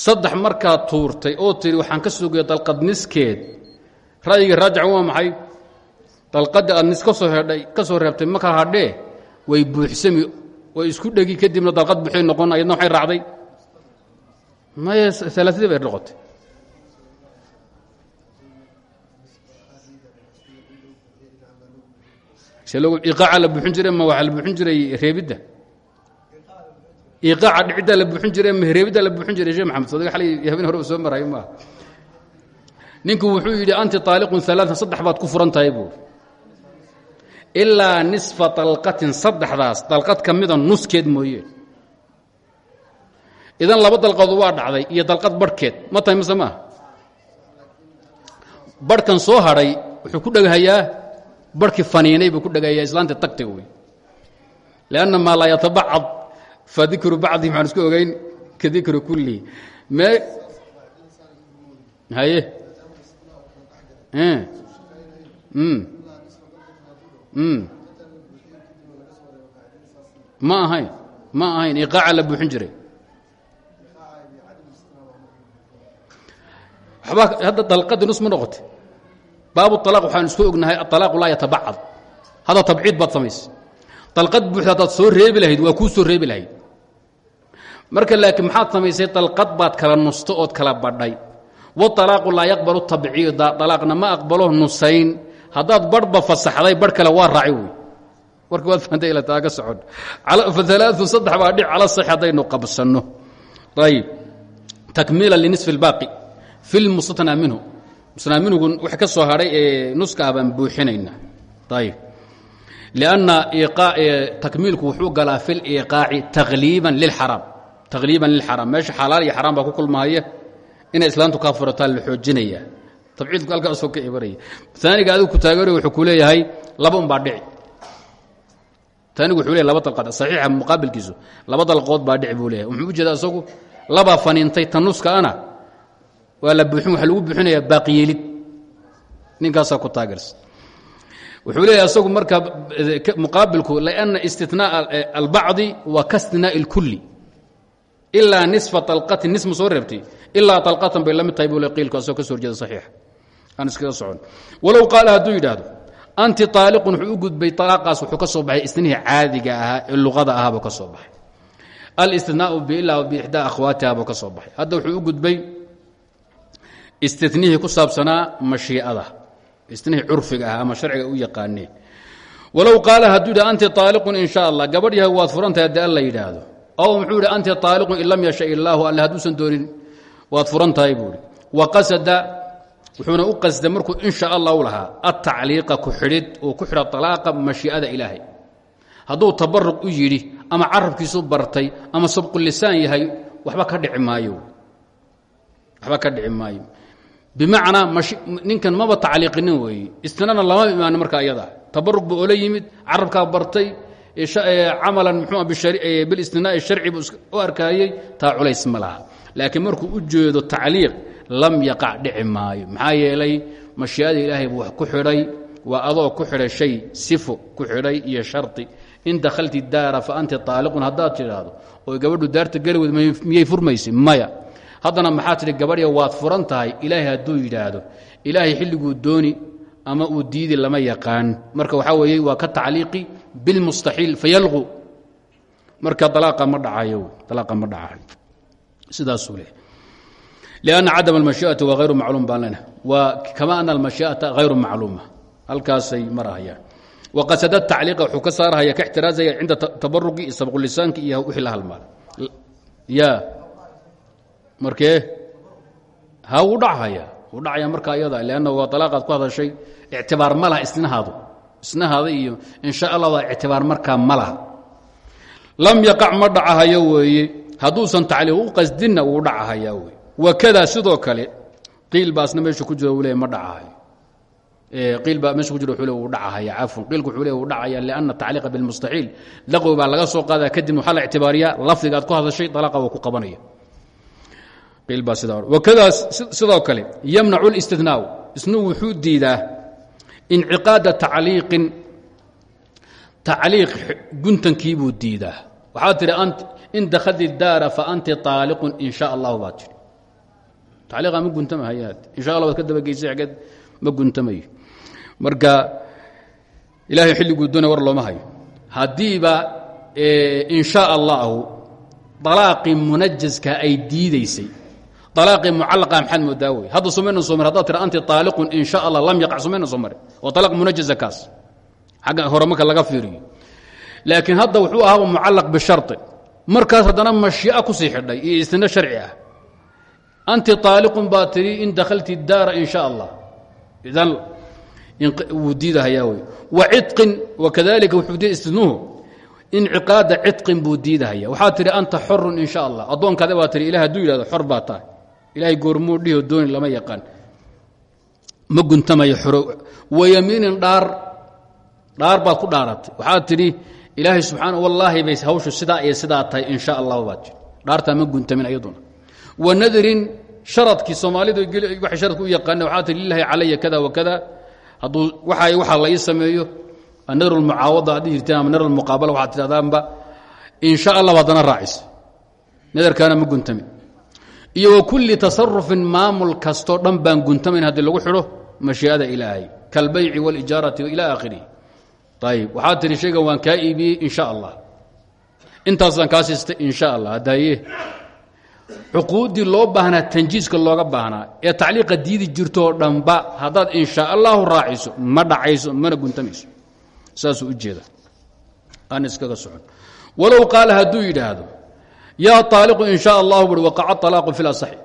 saddex markaad tuurtay oo tiri waxaan ka sugaya dalqad niskeed ra'yigii raajican waa maxay? Dalqadii aad nis ka soo hedhay ka soo reebtay markaa hadhee way buuxsami way isku dhegi kadibna dalqad buuxay noqon ayadna waxay raacday. Maya alaaadii bay noqotay. Iqaaca la buuxin jiray ma waxaa la buuxin jiray reebidda? Iqaaca dhiciddaa la buuxin jiray ma reebiddaa la buuxin jiray shee maxamed sadiga xalay habeen hore soo marayo maaha ninku wuxuu yidhi anti aaliqun alaaan saddex baad ku furan tahay buui nisfa dalqatin saddexdaas. Dalqad ka mida nuskeed mooyee idan laba dalqadu waa dhacday iyo dalqad barhkeed. Ma tahay mise maaha soo hadhay wuxuu ku dheghayaa barhkii faniinay buu ku dheghayaa islaanta tagtay wey lianna maa laa yatabacad fa dikru bacdihi maxaan isku ogeyn ka dikri kullihi haye ma ahayn ma ahayn iqaaca la buuxin jiray waxbaa hadda dalqadii nus ma noqotay baabu alaaq waxaan isku ognahay aalaaqu laa yatabacad hadda tabciid baad samaysay dalqad buuxda haddaad soo reebi lahayd waa kuu soo reebi lahayd marka laakiin maxaad samaysay dalqad baad kala nusto ood kala badhay walaaqu laa yaqbalu tabciida alaaqna ma aqbalo nusayn. Haddaad barhba fasaxday barh kale waa raaci wey warka waad faantay ila taaga socon faalaau saddex baa dhic cala sax haddaynu qabsanno. Ayib. Takmiila linisfi اlbaaqi fi lmustatnaa minhu. Musnaa minhugu wax ka soo hadhay ee nuska ah baan buuxinaynaa. Ayib. Lianna takmiilku wuxuu galaa fi lilxaraam takliiban lilxaraam meesha xalaal iyo xaraam baa ku kulmaaya inay islaamtu kaa furataa la xoojinaya. Tabciidku halkaasoo ka ibanaya aaniga adigu ku taageero wuxuu ku leeyahay laba un baa dhici. Taanigu wuxuu leeyahy laba dalqad saxiixa muqaabilkiisu. Laba dalqood baa dhici buu leeyahay. Wuxuu u jeeda isagu labaa faniintay tanuskaana waa la buuxin waxa lagu buuxinayaa baaqyeelid ninkaasaa ku taageersan wuxuu leeyahay isagu marka muqaabilku lianna istitnaa albacdi waa ka istinaa'i اlkulli ilaa nisfa alqatin nisma soo reebtay ilaa alqatan bay la mid tahay buu le qiilku asagoo ka soo horjeeda saxiixa aan socon. Walow qaala hadduu yidhaahdo anti aaliqun wuxuu gudbay alaaqaas wuxuu ka soo baxay istinihii caadiga ahaa ee luqada ahaa buu ka soo baxay. Alistinaau biilaa biixdaa akhwaatiha buu ka soo baxay. Hadda wuxuu gudbay istinihii ku saabsanaa mashiicada istinihii curfiga ah ama sharciga u yaqaanee. Walow qaala hadduu yidhah anti aaliqun in allah gabadh waad furantahay haddii alla yidhaahdo ow muxuu yidhi anti aaliqun in lam yasha illaahu alle hadduusan doonin. Waad furan tahay buuhi wa qasada wuxuuna u qasday markuu in sha allah u lahaa atacliiqa ku xidhid uu ku xidha alaaqa mashiicada ilaahay. Hadduu tabaruq u yidhi ama carabkiisu bartay ama sabqulisaan yahay waxba ka dhici maayo. Waxba ka dhici maayo. Bimacnaa ninkan maba tacliiqinin weeye istinana lama imaanin marka iyada tabarug buu oola yimid carabkaa bartay camalan mxuu bilistinaa'i sharci buu u arkaayey taa culays ma laha. Laakiin markuu u jeedo tacliiq lam yaqac dhici maxaa yeelay mashii'ada ilaahay wax ku xidhay waa adoo ku xidhay shay sifo ku xidhay iyo shardi in dakhalti daara fa anti taaliqun haddaad tidhaahdo oo gabadhu daarta geli weyd miyay furmaysa? Maya. Haddana maxaa tidhi gabadhya waad furan tahay ilaahay hadduu yidhaahdo. Ilaahay xilliguu dooni ama uu diidi lama yaqaan. Marka waxaa weeye waa ka tacliiqi bilmustaxiil fayalqu marka dalaaqa ma dhacayo dalaaqa ma dhacayo sidaasuu leh lianna cadam almashii'ati waa hayru macluum baan lena waa kama ana almashii'ata hayru macluuma halkaasay marahayaan waqasada tacliiqa wuxuu ka saarahaya ka ixtiraazaya cinda tabarugi iyo sabqulisaanki iyo wixii la halmaala ya markee ha wuu dhachaya wuu dhacaya markaa iyada lanna waa alaaqaad ku hadashay ictibaar ma laha isnahaadu isnahada iyo insha allah waa ictibaar markaa ma lam yaqac ma dhacahayo weeye. Hadduusan tacliiq u qasdinna wuu dhacahayaa wey wakadaa sidoo kale qiil baasna meesha ku jira ule ma dhacahayo. Iilba meesha ku jira wuxuu le wuu dhacahaya cafwan qiilku wuxuu le wuu dhacaya lianna tacliiqa bilmustaxiil laqow baa laga soo qaadaya kadibna waxaa la ictibaariyaa lafdiga ku hadashay dalaaqa waa ku qabanaya. Qiil baa sidaa sidoo kale yamnacu اlistinaau isnu wuxuu diidaa inciqaada tacliiqin tacliiq guntankiibuu diidaa. Waxaa tihi in dakhadi daara faanti طaaliqu in sha allahu baa tihi tacliiqa ma guntamahayaad in sha allah waad ka dabageysay aggeed ma guntamayo marka ilahay xilliguu doonay war looma hayo. Haddiiba in sha allahu طalaaqii munajaska ay diidaysay alaaqii mucalaqa maxaad moodaa wey hadda sumayna soo mar haddaad tira anti aaliqun in sha allah lam yaqac sumayna soo mare oo alaaq munajaza kaas xagga hore marka laga fiiriyo laakiin hadda wuxuu ahaaba mucalaq bishari markaas haddana mashii'a ku sii xidhay iyo istina sharci ah anti aaliqun baa tiri in dakhalti daara in sha allah idan wuu diidahayaa wey wa ciqin wakadalika wuxuu diida istinuhu inciqaada ciqin buu diidahaya waxaa tihi anta xorun in sha allah addoonkaada baa tihi ilah haduu yidhahdo xor baa tahay ilahay goormuu dhiho dooni lama yaqaan. Ma guntamayo xoro wayamiinin dhaar. Dhaar baad ku dhaaratay. Waxaad tidhi ilaahay subxaana wallaahi bay hawshu sidaa iyo sidaa tahay in sha baad tii dhaartaa ma guntamin ayaduna wa nadrin sharadkii soomaalidu waxay sharadku u yaqaaneen waxaa tihi lilahi calaya kada wa kada. Hadduu waxa waxaa la sameeyo nadr mucaawada ad jirteen ama nadr muqaabala waxaad tidhahdaanba in allah haddana raacisa nadarkaana ma guntami iyo kulli tasarufin maamul kastoo dhan baan guntamayn haddii lagu xidho mashii'ada ilaahay kalbayci wاlijaarati ila aakhirihi ayib waxaad tihi shaygan waan kaa iibiyey in sha allah. Intaasaan kaa siistay in sha allah haddaye cuquuddii loo baahnaa tanjiiska looga baahnaa ee tacliiqa diidi jirtoo dhanba haddaad in sha allahu raaciso ma dhacayso mana guntamayso saasuu u jeeda aan iskaga socon. Walow qaala hadduu yidhaahdo yaa aaliqu in sha allahu bui waqaca alaaqu fi lasaxi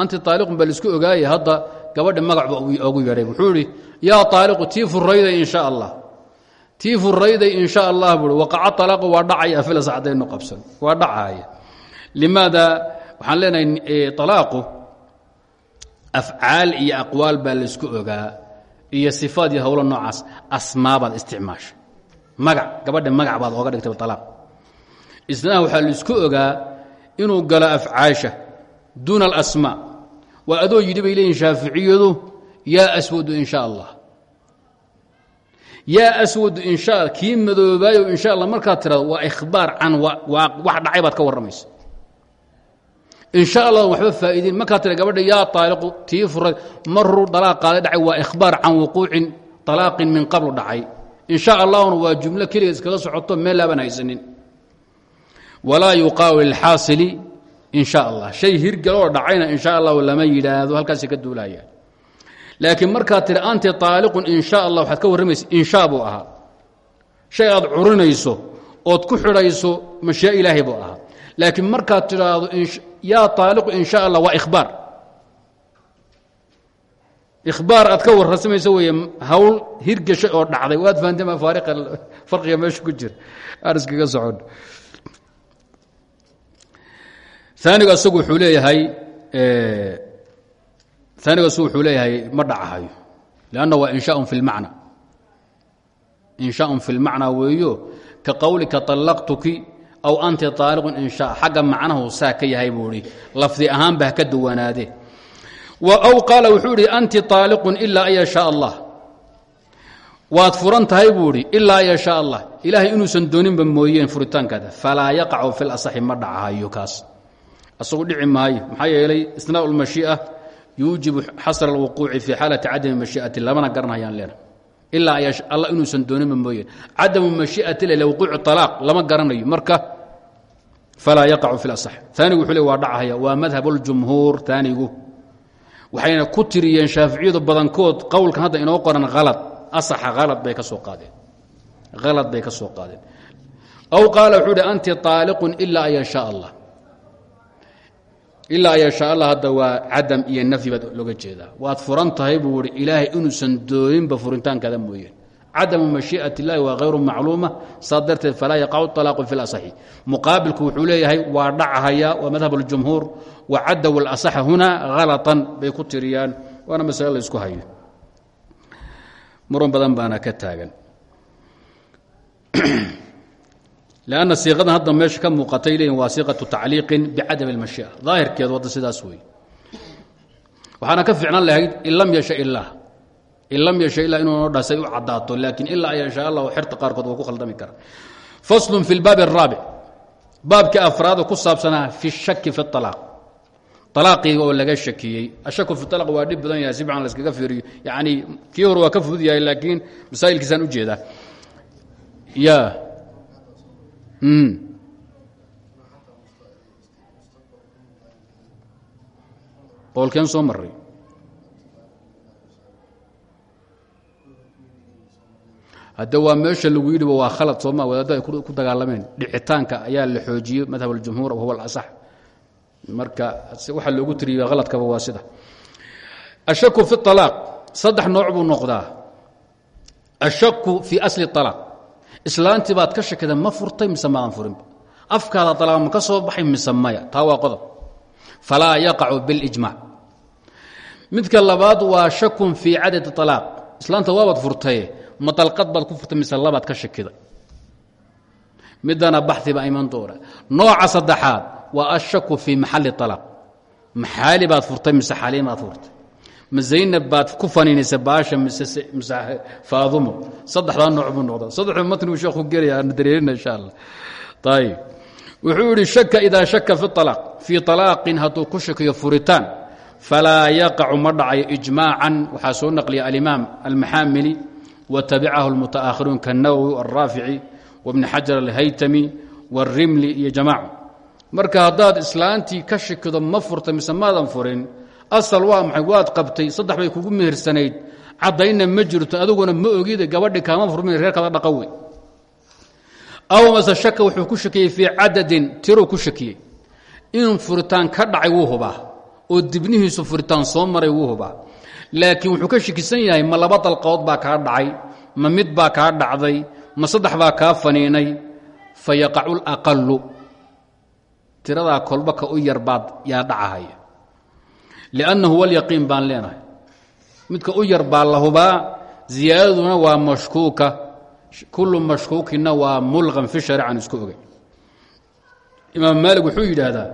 anti aaliqun baa la isku ogaaya hadda gabadha magac ba ogu yeedhay wuxuu idhi yaa aaliqu tii in sha allah tii furayday in sha allah bui waqaca alaaqu waa dhacaya filasax haddaynu qabsan waa dhacaaya limaada waxaan leenahay alaaqu afcaal iyo aqwaal baa la isku ogaa iyo sifaad iyo howlo noocaas asmaabaad isticmaasha magac gabadha magac baad ooga dhigtay alaaq isnaha waxaa la isku ogaa inuu galo afcaasha duuna alasmaa waa adoo yidhi bay leeyihiin shaaficiyadu yaa aswadu in allah. Yaa aswadu in sha kii madoobaayo in sha allah markaad tirado waa ikhbaar can wax dhacay ka warramaysa. In sha allah waxba faa'iideyn markaa tira gabadha yaa aaliqu tii furay maruu dhacay waa ikhbaar can wuquucin alaaqin min qabl dhacay. In sha allahuna waa jumlo keligeed iskaga socoto meel laaban walaa yuqaalu lilxaasili in sha allah shay hirgaloo dhacayna in sha allahu lama yidhaahdo halkaasay ka duulayaan laakiin markaad tiri anti aaliqun in sha allah waxaad ka warramaysa in sha buu ahaa. Shay aad curinayso ood ku xidhayso mashyaa ilaahay buu ahaa. Laakiin markaad tidhaahdo yaa aaliqu in sha allah waa ikhbaar. Ikhbaar aad ka warrasamayso weeye hawl hirgashay oo dhacday. Waad fahanteen farqiga meesha ku jira. Aan iskaga socon aanigu asagu wuxuu leeyahay anigasu wuxuu leeyahay ma dhacahayo lanna waa inshaaun fi lmacna inshaaun fi lmacnaa weeyo ka qowlika طallaqtuki aw anti طaaliqun insha xagga macnahu saa ka yahay buu ihi lafdi ahaanba ha ka duwanaade aw qaala wuxuu idhi anti طaaliqun ilaa an yashaa allah waad furan tahay buu idhi ilaa an yashaa allah ilaahay inuusan dooninba mooyeen furitaankaada falaa yaqacu fi lasaxi ma dhacahayo kaas asagu dhici maayo maxaa yeelay isnaa اlmashii'a yuujibu xasra اlwuquuci fi xaalati cadami mashii'ati lamana garanhayaan leena ilaa alla inuusan dooninba mooyeen cadamu mashii'ati l wuquuci طalaaq lama garanayo marka falaa yaqacu fi lasax aanigu wuxuu le waa dhacahaya waa madhab اljumhuur taanigu waxayna ku tiriyeen shaaficiyadu badankood qowlkan hadda inoo qoran halad asaxa halad bay ka soo qaadeen halad bay ka soo qaadeen aw qaala wuxuu uhi anti طaaliqun ilaa an yashaa allah ilaa an yashaa allah hadda waa cadam iyo nafyi baad looga jeedaa waad furan tahay buu ihi ilaahay inuusan dooninba furitaankaada mooyeen cadamu mashii'at اllahi waa hayru macluuma saa darteed falaa yaqacu طalaaqu fi اlasaxi muqaabilku wuxuu leeyahay waa dhacahaya waa madhab اljumhuur wa cadaw اlasaxa hunaa halطan bay ku tiriyaan waana masale la isku hayo muran badan baana ka taagan [CLEARS THROAT] lanna siiqadan hadda meesha ka muuqatay leeyihin waa siiqatu tacliiqin bicadam اlmashii'a daahirkeedu wadda sidaas wey waxaana ka fiicnan lahayd in lam yasha ilah in lam yasha ilaa inuu noo dhasay u caddaato laakiin ilaa an yashaa allah xerta qaarkood waa ku khaldami kara faslun fi lbaabi الraabic baabkii afraada ku saabsanaa fi shaki fi اطalaaq alaaqiga oo laga shakiyey ashaku fi alaq waa dhib badan yahay si fican laskaga fiiriyo yani kii hore waa ka fudud yahay laakiin masaa'ilkiisaan ujeedaa ya Hmm. boolkeen soo maray hadde waa meesha lagu yidhiba waa khalad sooma wadaadda ay ku dagaalameen. Dhicitaanka ayaa la xoojiyo madhab marka waxaa loogu tiriya haladkaba waa sida. Ashaku fi alaaq saddex nooc buu ashaku fii asli alaaq islaantii baad ka shakida ma furtay mise maadan furinba afkaada alaaq ma ka soo baxay mise maya taa waa qodob. Falaa yaqacu biاlijmac midka labaad waa shakun fii cadadi alaaq islaanta waabaad furtaye ma dalqad baad ku furtay mise labaad ka shakida midana baxiba iman doona. Nooca saddexaad waa ashaku fii maxali alaaq maxaali baad furtay mise xaliim baad furtay ma zaynab baad ku faniinaysa baasha mise faadumo? Saddexdaa nooc buu noqda saddexdu matnigu sheekhu gelaya dareerina insha allah. Ayib wuxuu yidhi shaka idaa shaka fi alaaq fii alaaqin hadduu ku shakiyo furitaan falaa yaqacu ma dhacayo ijmaacan. Waxaa soo naqliya alimaam almaxaamili wa tabicahu almutaakhiruun kaاnawowi alraafici wabni xajar alhaytami wاlrimli iyo jamaacu. Marka haddaad islaantii ka shakido ma furtay mise furin asal waa maxay? Waad qabtay saddex bay kugu mehersanayd caddaynna ma jirto adiguna ma ogida gabadhi kaama furmin reerkada dhaqawe aw mase shaka wuxuu ku shakiyey fii cadadin tiruu ku shakiyey. In furitaan ka dhacay wuu hubaa oo dibnihiisu furitaan soo maray wuu hubaa. Laakiin wuxuu ka shakisan yahay ma laba dalqood baa kaa dhacay ma mid baa kaa dhacday ma saddex baa kaa faniinay. Fa yaqacu laqalu tiradaa kolba ka u yarbaad yaa dhacahaya liannahu walyaqiin baan leenahay midka u yar baa la hubaa ziyaadaduna waa mashkuuka kullu mashkuukinna waa mulqan fi shariican isku ogay imaam maalig wuxuu yidhaahdaa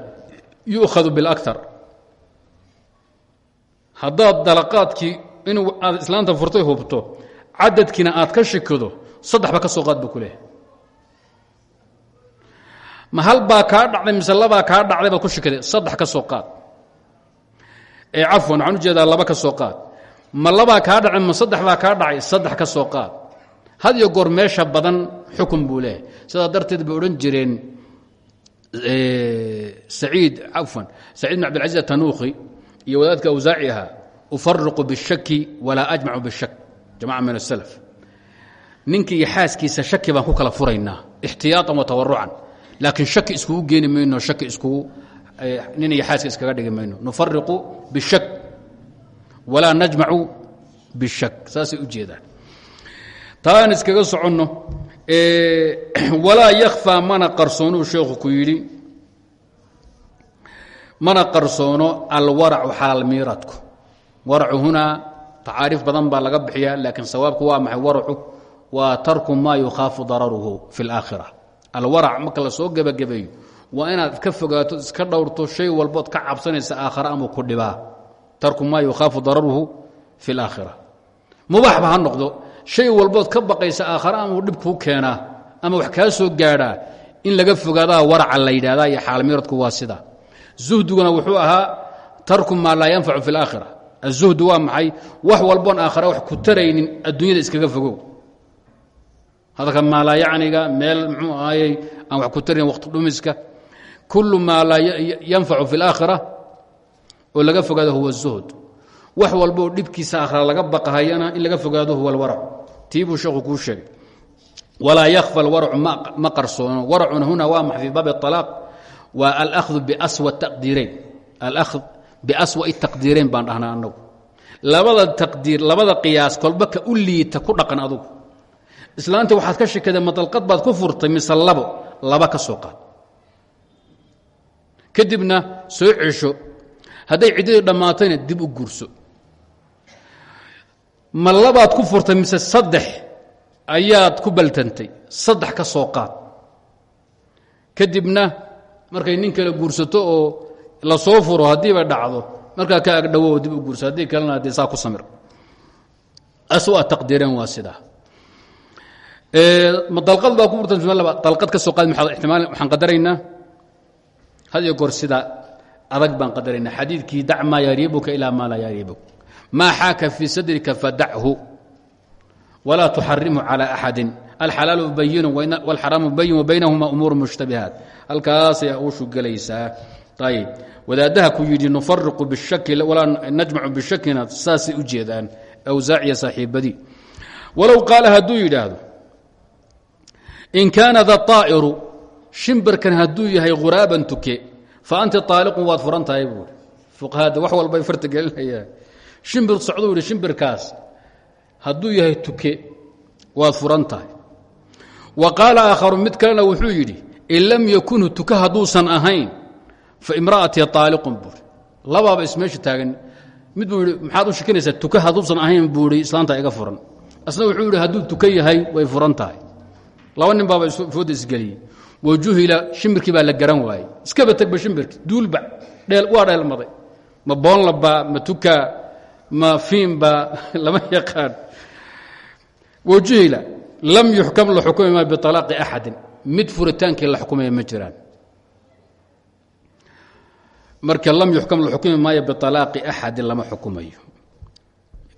yu'khadu biاlakar haddaad dalaqaadkii inuu aad islaanta furtay hubto cadadkiina aad ka shikido saddexba ka soo qaad buu ku leehay dhacday mise labaa kaa dhacday baad ku shikiday saddex ka soo qaad ee cafwan waxaan u jeedaa laba ka soo qaad. Ma labaa kaa dhacay ma saddex baa kaa dhacay saddex ka soo qaad. Had iyo goor meesha badan xukun buu leehay sidaa darteed bay odhan jireen saciid cafwan saciid bin abdilcaziz atanuukhi iyo wadaadka awsaaci ahaa ufariqu bishaki walaa ajmacu bishak jamaca min asalaf ninka iyo xaaskiisa baan ku kala furaynaa ixtiyaaan wa tawarucan laakiin shaki iskugu geeni mayno shaki iskugu nin iyo xaaska iskaga dhigi mayno. Nufariqu bishak. Walaa najmacu bishak. Saasay u jeedaan. Taan iskaga soconno [CLEARS THROAT] walaa yakhfaa mana qarsoonuu sheekhu ku yidhi. Mana qarsoono alwaracu xalaal miiradku. Waracu hunaa tacaariif badan baa laga bixiya laakiin sawaabku waa maxay? Waracu waa tarku maa yukhaafu dararuhu fi اlaakhira alwarac marka la soo gebagabeeyo waa inaad ka fogaato iska dhowrto shay walbood ka cabsanaysa aakhara ama ku dhibaa. Tarku maa yukhaafu dararuhu fi اlaakhira mubaxba ha noqdo. Shay walbood ka baqaysa aakhara ama dhib kuu keenaa ama wax kaa soo gaadhaa in laga fogaadaa waraca la yidhahdaa iyo xaalmiradku waa sida. Zuhdiguna wuxuu ahaa tarku maa laa yanfacu fi اlaakhira azuhdu waa maxay? Wax walboon aakhara wax ku taraynin adduunyada iskaga fogow. Hadalka maalaa yacniga meel mxuu ahaayey aan wax ku tarayn waqti dhumiska kullu maa laa yanfacu fi اlaakhira oo laga fogaado huwa الzuhd wax walboo dhibkiisa aakhira laga baqahayana in laga fogaado huwa اlwarac tii buu sheekhu kuu sheegay walaa yakfa alwaracu ma qarsoono waracuna huna waa max fii baabi اطalaaq waa alأkhdu biaswa taqdiirayn alأkhd biaswa'i taqdiirayn baan dhahnaa annagu labada taqdiir labada qiyaas kolba ka u liita ku dhaqan adugu islaanta waxaad ka shikadee madalqad baad ku furtay mise labo laba ka soo qaad kadibna soo cesho. Hadday ciddadii dhammaatayna dib u guurso ma labaad ku furtay mise saddex ayaad ku baltantay? Saddex ka soo qaad. Kadibna markay nin kale guursato oo la soo furo haddiiba dhacdo markaa ka agdhowo oo dib u guurso haddii kalena haddee saa ku samir. Aswa taqdiireen waa sidaa. Ma dalqad baa ku furtay dalqad ka soo qaad waxaan qadaraynaa had iyo goor sida adag baan qadarayna xadiidkii dac maa yariibuka ilaa maa laa yariibuk maa xaaka fii sadrika fadachu. Walaa tuxarimu calى axadi alxalaalu bayinu wاlxaraamu bayin baynahuma umuur mushtabihaat. Halkaas ayaa uushu gelaysaa. Ayb wadaadaha ku yidhi nufariqu bishaki walaa najmacu bishakina saasay u jeedaan awsaaciya saaxiibadii. Walow qaala hadduu yidhaahdo in kaana da aa'iru shimbirkan hadduu yahay khuraaban tuke fa anta طaaliqun waad furan tahay buui wax walbay farta gelinayaan shimbir socduu shimbirkaas hadduu yahay tuke waad furan wa qaala aakharu mid kalena wuxuu yidhi in lam yakunhu tuke hadduusan ahayn fa imra'atii طaaliqun buuri labaaba ismeesha taagan. Mid buu maxaad u shikinaysaa tuke hadduusan ahayn? buu islaanta iga furan. Asna wuxuu yidhi hadduu tuke yahay way furan tahay laba nin baaba wajuhila shimbirkii baa la garan waayey. Iskaba tegba shimbirki duulba waa dheelmaday ma boonlaba ma tuka ma fiimba [LAUGHS] lama yaqaan. Wajuhila lam yuxkam la xukumi ma bialaaqi axadin. Mid furitaankii la xukumaya ma jiraan. Marka lam yuxkam la xukumi maayo bialaaqi axadin lama xukumayo.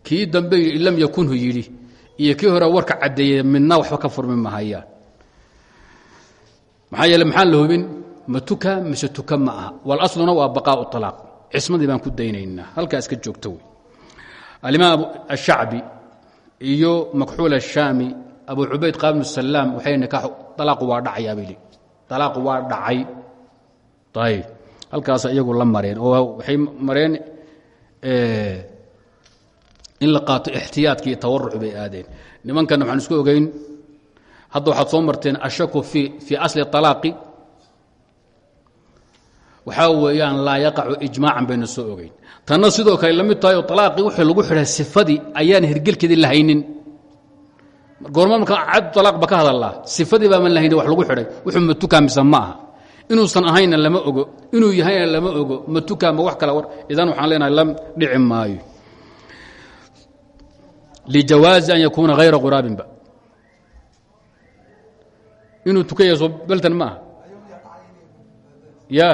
Kii dambe lam yakunhu yidhi iyo kii hore warka caddeeyey midna waxba ka furmi mahayaan maxaa yeele maxaan la hubin? Ma mise tuka ma aha. Walasluna waa baqaau alaaq cismadii baan ku daynaynaa. Halkaa iska joogto wey. Alimaam ashacbi iyo makxuul ashaami abu cubayd qaabnu salaam waxay nikaax alaaqu waa dhacayaa bay leeyiin alaaqu waa dhacay. Ayb halkaas iyagu la mareen. Oo waxay mareen in la qaato ixtiyaadki bay aadeen. Nimankanna waxaan isku ogeyn hadda waxaad soo marteen ashaku fi fii asli alaaqi waxaa weeyaan laa yaqacu ijmaacan baynu soo ogeyn. Sidoo kale la mid tahay oo lagu xidhay sifadii ayaan hirgelkeedii la haynin goorma marka cad alaaq ba ka hadallaa sifadii baaman la haynin wax lagu xidhay. Wuxuu matukaa mise ma aha. Inuusan ahaynna lama ogo. Inuu yahayna lama ogo matukaa ma wax kala war. Idan waxaan leenahay lam dhici maayo. Ljawaazi an yakuuna hayra quraabinba inuu tukaya soo beltan ma aha ya.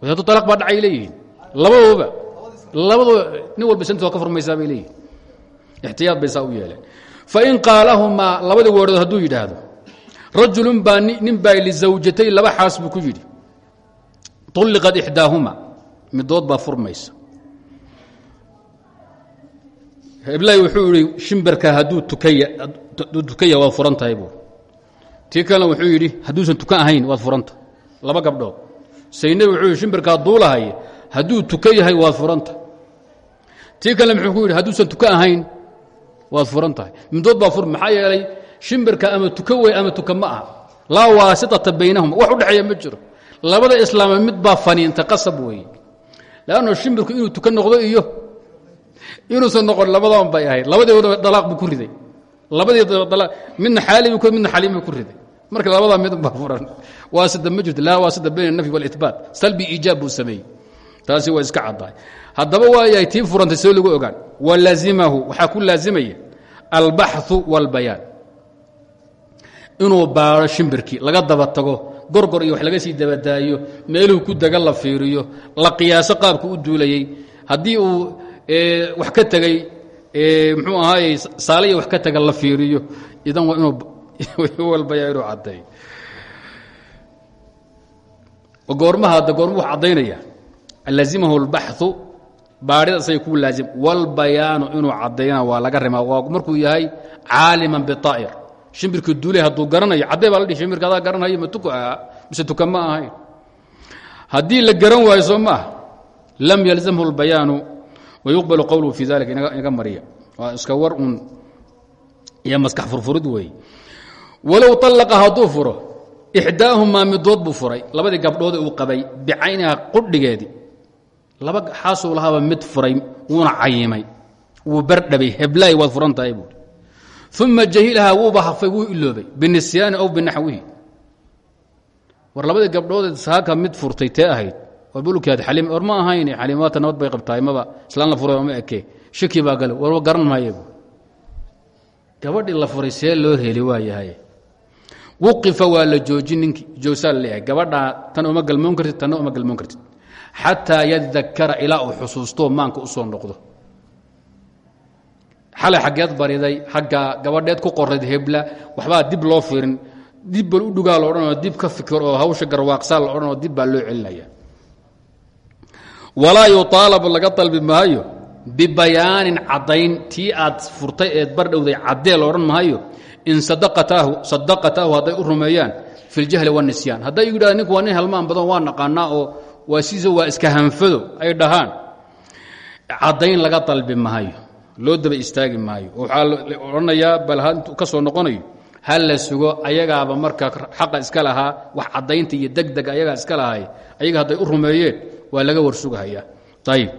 Wadaadu alaq baa dhacay leeyihiin. Labadooba nin walba santi waa ka furmaysaa bay leeyihiin bay saa u yeeleen. Fain qaalahumaa labadii woodhood hadduu rajulun baa nin baa lizawjatay laba xaas ku yidhi. Ulliqat ixdaahuma. Midood baa furmaysa. Heblahi wuxuu idhi shimbirka hadduu tukaya waad furan tahay buu tii kalena wuxuu yidhi hadduusan tukan ahayn waad furanta. Laba gabdhood saynebi wuxuu yidhi duulahay hadduu tuka yahay waad furanta. Tii kalena muxuu ku yidhi hadduusan tuka ahayn waad furan tahay midood fur maxaa yeelay shimbirka ama tuka wey ama tuka ma aha. Laa waasitata baynahuma wax u dhexeeya ma jiro. Labada islaama mid baa faniinta qasab weeye. Lanno shimbirku inuu tukan noqdo iyo inuusan noqon labadan bay ahayd. Labadeeda dalaaq buu ku riday labadeeda midna xaali midna xaliim buu ku riday. Marka labadaa midunbaa furan waasida ma jirto laa waasida bayn anafyi wاlitbaat salbi iijaab buu taasi waa iska caddahay haddaba waayahay tii furantay see lagu ogaan. Walaazimahu waxaa ku laazimaya albaxu wاlbayaan inuu baado shimbirkii laga daba tago gorgor iyo wax laga sii dabadaayo meeluhu ku dega la fiiriyo la qiyaaso qaabku u duulayey. Haddii uu wax ka tegey mxuu ahaayey saaliya wax ka tega la fiiriyo idan waa inuu [LAUGHS] walbaya inuu caddeeyo goormaha hadda goorma wax caddaynaya lazimahu اlbaxu baadhida asagay ku laazim wاlbayaanu inuu caddayna waa laga rimaa waa markuu yahay caaliman biطaa'ir shimbirkii duulay hadduu garanayo caddee baa la dhihi shimbirka adaa garanhayo ma tuku ahaa mise tuka ma ahayn haddii la garan waayo soo ma ah lam yalzamhu اlbayaanu wayuqbalu qowluhu fi dalika inaga mariya waa iska war un iyo maskax furfurid weeye walow طallaqa hadduu furo ixdaahumaa midood buu furay labadii gabdhood uu qabay bicayniha qudhigeedii laba xaasuu lahaaba mid furay wuuna cayimay wuu bardhabay heblaay waad furan tahay buui uma jahilahaa wuuba hafay wuu iloobay binisyaani aw binaxwihi war labadii gabdhoodeed saaka mid furtay tee ahayd war bulkaad xaliim war ma ahayn xaliimaata nabad bay qabtahay maba islaan la furay ma eke. Shaki baa gale warba garan maaye bu gabadhii la furay see loo heli waa yahay wuqifa waa la joojin ninkii la gabadhaa tan uma galmoon kartid tanna uma galmoon kartid. Xataa yadakara ilaa uu maanka u noqdo. Xalay xaggeed bariday xagga gabadheed ku qorayd hebla waxbaa dib loo fiirin. Dib bal u dhugaa loodhanoo dib ka fikir oo hawsha garwaaqsaa la dib baa loo celinaya walaa yuaalabu laga dalbi maayo bibayaanin caddayn. Tii aad furtay eed bardhowday caddee la odhan maayo in sadaqataahu sadaqataahu hadday u rumeeyaan fi ljahli wanisyaan hadday igu yidhahda ninku waa nin halmaan badan waa naqaanaa oo waa siisa waa iska hanfado ay dhahaan. Caddayn laga dalbi maayo loo daba istaagi maayo. Waxaa la odhanayaa bal intu ka soo noqonayo ha la sugo ayagaaba marka xaqa iska lahaa wax caddaynta iyo degdeg deg ayagaa iska lahay ayaga haday u rumeeyeen waa laga warsugahayaa ayib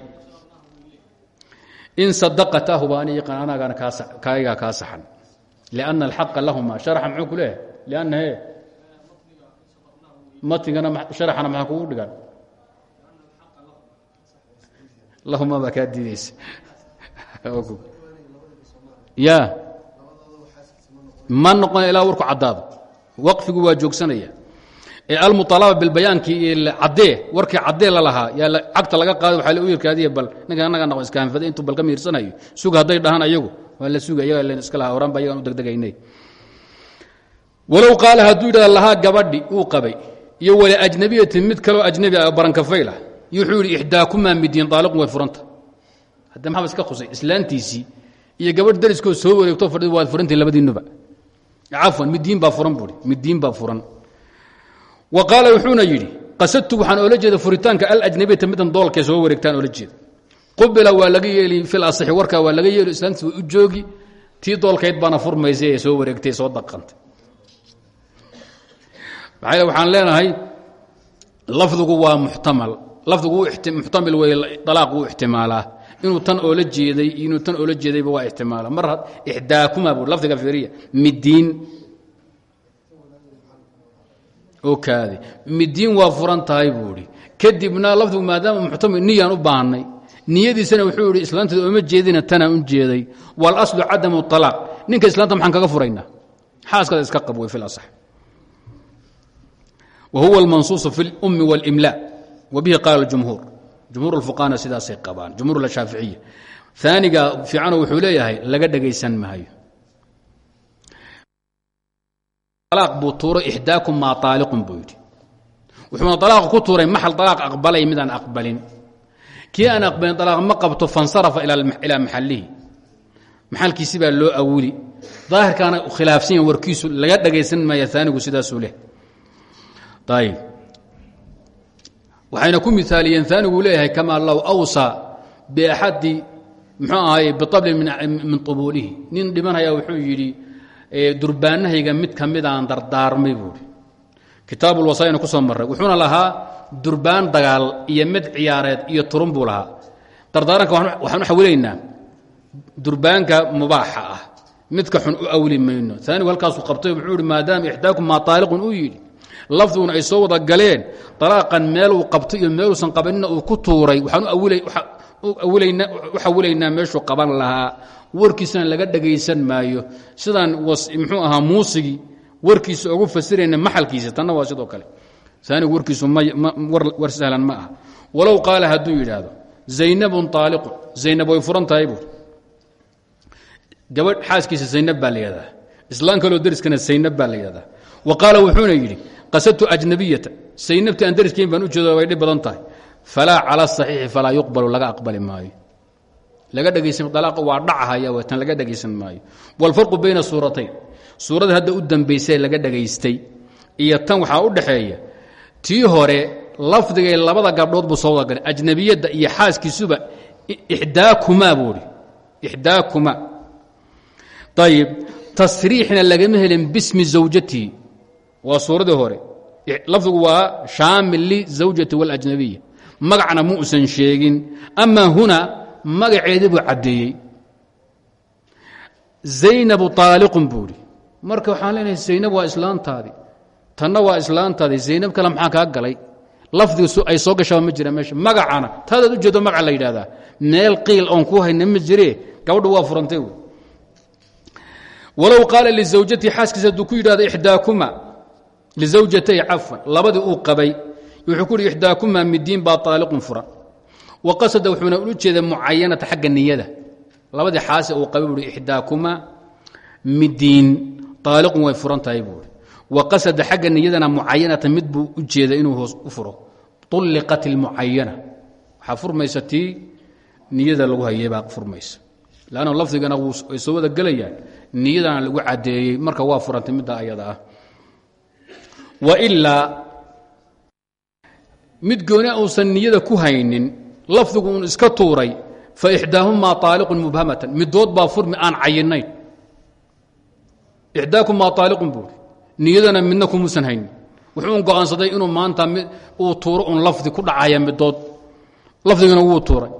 in sadaqataahu baa ani yaqaan anagana kaayagaa kaa saxan. Lianna alxaqa lahuma sharaxa muxuu ku leeyahay? Lianna he matingana sharaxana maxaa kugu dhigan lahuma baa kaa diidaysa. [LAUGHS] Ya ma noqon ilaa warku caddaado. Waqfigu waa joogsanaya ee almuطalaba bilbayaankii caddee warkii caddee lalahaa cagta laga qaado waa u yirkaadiya bal ninka anaga naqo iska hanfaday intuu bal ka miirsanayo. Sug hadday dhahaan ayagu waa la suga ayaga len iska lahaa horaan ba u degdegaynay walow qaala hadduu yidhahda gabadhi uu qabay iyo wali ajnabiyatin mid kaloo ajnabi ah barankafaylah wuxuu yidhi ixdaakumaa midiin daaliqun way furanta. Hadda maxaba iska khusay islaantiisii iyo gabadh dariskoo soo wareegto fadhid waad furantihin labadiinuba cafwan midiin baa furan buui midiin baa furan wa qaala wuxuuna yidhi qasadtu waxaan oola jeeda furitaanka alajnabiyata midan doolkee soo wareegtaan oola jeeda qubila waa laga yeeli fil asixi warkaa waa laga yeeli islaantiis way u joogi. Tii doolkayd baana furmaysay ee soo wareegtay soo daqantay. Maxaa waxaan leenahay lafdigu waa muxtamal. Lafdigu muxtamil wey dalaaq wuu ixtimaalaa. Inuu tan oola jeeday inuu tan oola jeedayba waa ixtimaala. Mar ixdaakuma bu lafdiga fiiriya midiin oo kaadi midiin waa furan tahay buu idhi kadibna lafdigu maadaama muxtamil niyaan u baahnay niyadiisana wuxuu idhi islaanteeda ooma jeedina tanaan u jeeday walaslu cadamu alaaq ninka islaanta maxaan kaga furaynaa xaaskada iska qab wey fi lasax wa huwa almansuusu fi اlumi wاlimla wa bihi qaala اjumhuur jumhuur اlfuqahana sidaasay qabaan jumhuur ashaaficiya aaniga fiicano wuxuu leeyahay laga dhegaysan maayo Buu tuuray ixdaakum maa aaliqun buu yidhi. wuxuuna alaaq ku tuuray maxal alaaq aqbalay midaan aqbalin kii aan aqbalin alaaq ma qabto fansarafa ilaa maxalihi maxalkiisi baa loo awili daahirkaana khilaafsan yahin warkiisu laga dhagaysan maaya aanigu sidaasuu leh ayb waxayna ku miaaliyeen aanigu leeyahay kamaa low awsa biaxadi mxuu ahaay biablin min ubuulihi nin dhimanaya wuxuu yidhi durbaanahayga mid ka midaan dardaarmay buui kitaab ulwasaayana ku soo marray wuxuuna lahaa durbaan dagaal iyo mid ciyaareed iyo turun buu lahaa. Dardaaranka waxaan u xawilaynaa durbaanka mubaaxa ah midka xun u awli mayno. Aanigu halkaasuu qabtay wuxuu ihi maadaama ixdaakum taaliqun uu yidhi. Lafdiguna ay soo wada galeen dalaaqan meel uu qabtay iyo meeluusan qabanina uu ku tuuray. Waxaan u xawilaynaa meeshuu qaban lahaa warkiisana laga dhagaysan maayo. Sidaan muxuu ahaa muusigii warkiisa ugu fasirayna maxalkiisa tanna waa sidoo kale. Aanigu warkiisu war sahlan ma aha. Walow qaala hadduu yidhaahdo zaynabun zaynab way furan tahay buur gabadh xaaskiisa zaynab baa islaan kaloo deriskana zaynab baa la wa qaala wuxuuna yidhi qasadtu ajnabiyata. Zaynabtii aan baan u jeedo way dhib badan tahay. Falaa cala asaxiixi falaa yuqbalu laga aqbali maayo laga dhegaysan dalaaqa waa dhacahaya tan laga dhegaysan maayo. Walfarqu bayna suuratayn. Suurada hadda u dambaysay laga dhagaystay iyo tan waxaa u dhaxeeya tii hore lafdigay labada gabdhood buu soo wadagalay ajnabiyadda iyo xaaskiisuba ixdaakumaa buuhi ixdaakuma. Ayib tasriixna lagama helin bismi zawjatihi waa suuradii hore. Lafdigu waa shaamil lizawjati wاlajnabiya magacna mu usan sheegin. Ama huna magaceedii buu caddeeyey. Zaynabu aaliqun buu ihi marka waxaan leenahay zaynab waa islaantaadii tanna waa islaantaadii zaynab kale maxaa kaa galay? Lafdigiisu ay soo gashaa ma jira meesha. Magacana taadaad ujeedo magaca la yidhahdaa meel qiil oon ku hayna ma jire. Gabadhu waa furantay wey. Walow qaala lizawjatii xaaskiisa hadduu ku yidhahdo ixdaakuma. Lizawjatay cafwan labadii uu qabay. Wuxuu ku yidhi ixdaakuma midiin baa taaliqun furan wa qasada wuxuuna ulu jeeda mucayanata xagga niyada. Labadii xaasi uu qabay buuhi ixdaakuma midiin taaliqun way furan tahay buuhi wa qasada xagga niyadana mucayanata mid u jeeda inuu hoos u furo. Ulliqat ilmucayana waxaa furmaysa tii niyada lagu hayay baa furmaysa. Lanno lafdigana ay soo wada gelayaan niyadana lagu caddeeyey. Marka waa furantay midda ayada ah. Wailaa mid gooni uusan niyada ku haynin lafdigu uun iska tuuray fa ixdaahumaa aaliqun mubhamatan. Midood baa furmi aan cayinayn ixdaakumaa aaliqun buuri niyadana midna kumuusan haynin. Go'aansaday inuu maanta uu tuuro un lafdi ku dhacaya midood. Lafdigana wuu tuuray.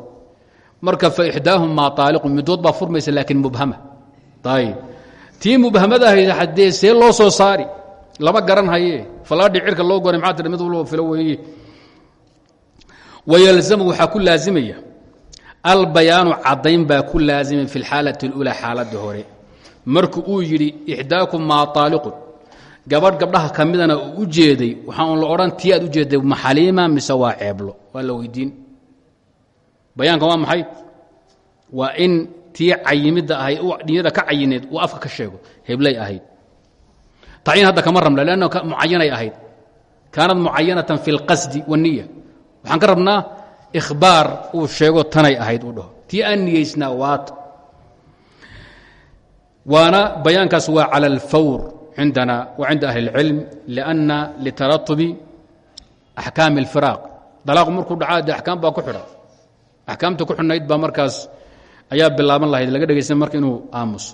Marka faixdaahumaa aaliqun midood baa furmaysa laakiin mubhama. Ayb tii mubhamada ahayd haddee see loo soo saari lama garan haye falaadhi cirka loo goray maxaa tir mid walba filo weeye wayalzamu waxaa ku laazimaya albayaanu caddayn baa ku laazimay fi lxaalati اlulaa xaaladda hore marku uu yidhi ixdaakumaa aaliqun gabadh gabdhaha ka midana uu u jeeday waxaan la odhan tii aad u jeeday maxaliima mise waa ceeblo waa la weydiin bayaankan waa maxay waa in tii cayimidda ahayd niyada ka cayineed uu afka ka sheego heblay ahayd tacyiin hadda kama rabna lanna mucayanay ahayd kaanad mucayanatan fi اlqasdi wالniya waxaan ka rabnaa ikhbaar uu sheego tanay ahayd uu dhaho tii aan niyeysnaa waata waana bayaankaas waa calى اlfawr cindana wa cinda ahli اlcilm liأnna litaratubi axkaami اlfiraaq dalaaqu markuu dhacaa dee axkaam baa ku xidhan axkaamta ku xidhnayd baa markaas ayaa bilaaban lahayd laga dhegaysan marka inuu aamuso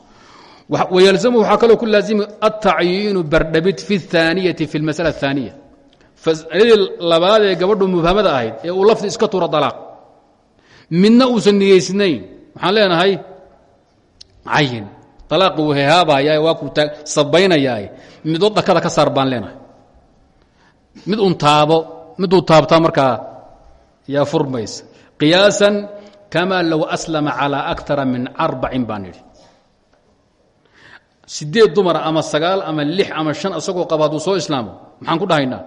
wayalzamu waxaa kaloo ku laazimi altacyiinu bardhabid fi اthaaniyati fi اlmasala الthaaniya masaladii labaad ee gabadhu mubhamada ahayd ee uu lafdi iska tuura dalaaq. Midna uusan niyeysnayn. Waxaan leenahay cayin alaaqi wuu hehaabaya waa ku sabaynayaa midood dhakada ka saar leenahay. Mid un taabo miduu taabtaa markaa yaa furmaysa qiyaasan kama low aslama calى akara min arbacin baan idhi sideed ama sagaal ama lix ama shan isagoo qaba soo islaamo maxaan ku dhahaynaa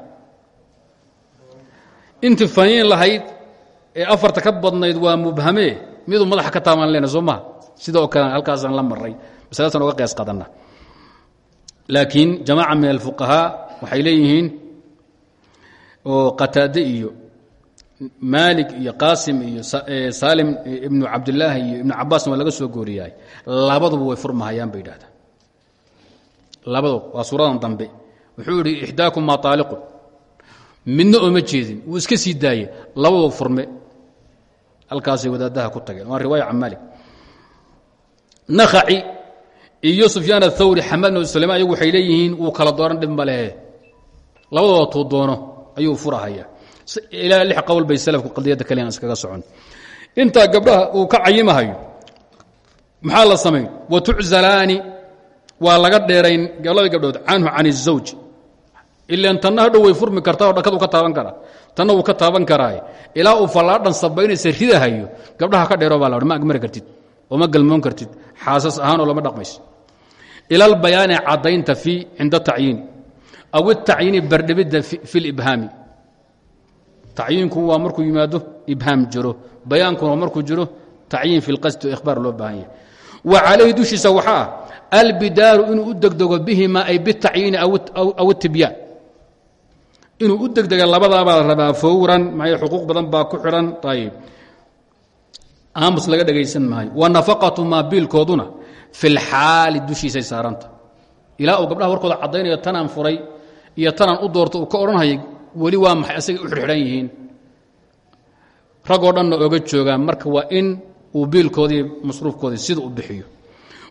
intii faniin lahayd ee afarta ka badnayd waa mubhamee miduu madaxa ka taabaan lena soo maha sida oo kale halkaasaan la maray masaladaasaan oga qees qadanna laakiin jamaaca min alfuqahaa waxay leeyihiin oo qataade iyo maalik iyo qaasim iyo saalim ibnu cabdilaahi iyo ibnu cabaasna waa laga soo gooriyahay labaduba way furmahayaan bay idhahdaan waa suuradan dambe. Wuxuu yidhi ixdaakumaa aaliqun midna ooma jeedin wuu iska sii daaye labadu furme halkaasay wadaadaha ku tageen waa riwaaya can maalik nakhaci iyo sufyaan athawri xamed bn sleyman ayagu waxay leeyihiin wuu kala dooran dhib ma lehe labadooda tuu doono ayuu furahaya ilaa lix qowl bay salafku qadiyadda kaliyan iskaga socon intaa gabdhaha uu ka cayimahayo maxaa la samayn wa tuczalaani waa laga dheerayn labadii gabdhood canhu can الزawj ilan tanna hadhow way furmi kartaa oo dhakad uu ka taaban karaa tanna wuu ka taaban karaaye ilaa uu fallaadhan sabaynaysa ridahayo gabdhaha ka dheero baa la ma agmari kartid oo ma galmoon kartid. Xaasas ahaanoo lama dhaqmayso ila albayaani caddaynta fi cinda tacyiini aw itacyiini bardhibidda fi libhaami tacyiinku waa markuu yimaado ibhaam jiro. Bayaankuna waa markuu jiro tacyiin fi lqasdi oo ikhbaar loo baahan wa calayhi dushiisa waxaa ah albidaaru inuu u degdego bihima ay bitacyiini aw itibyaan inuu u degdega labadaabaa la rabaa fowran maxay xuquuq badan baa ku xidhan ayib aamus laga dhegaysan maayo. Wa nafaqatu maa biilkooduna fi lxaali dushiisay saaranta. Ilaa uu gabdhaha warkooda caddaynayo tanaan furay iyo tanaan u doorto uu ka odhanhaya weli waa maxay asagay u xidhxidhan yihiin? Ragoo dhanna oga joogaan marka waa in uu biilkoodii masruufkoodii sida u bixiyo.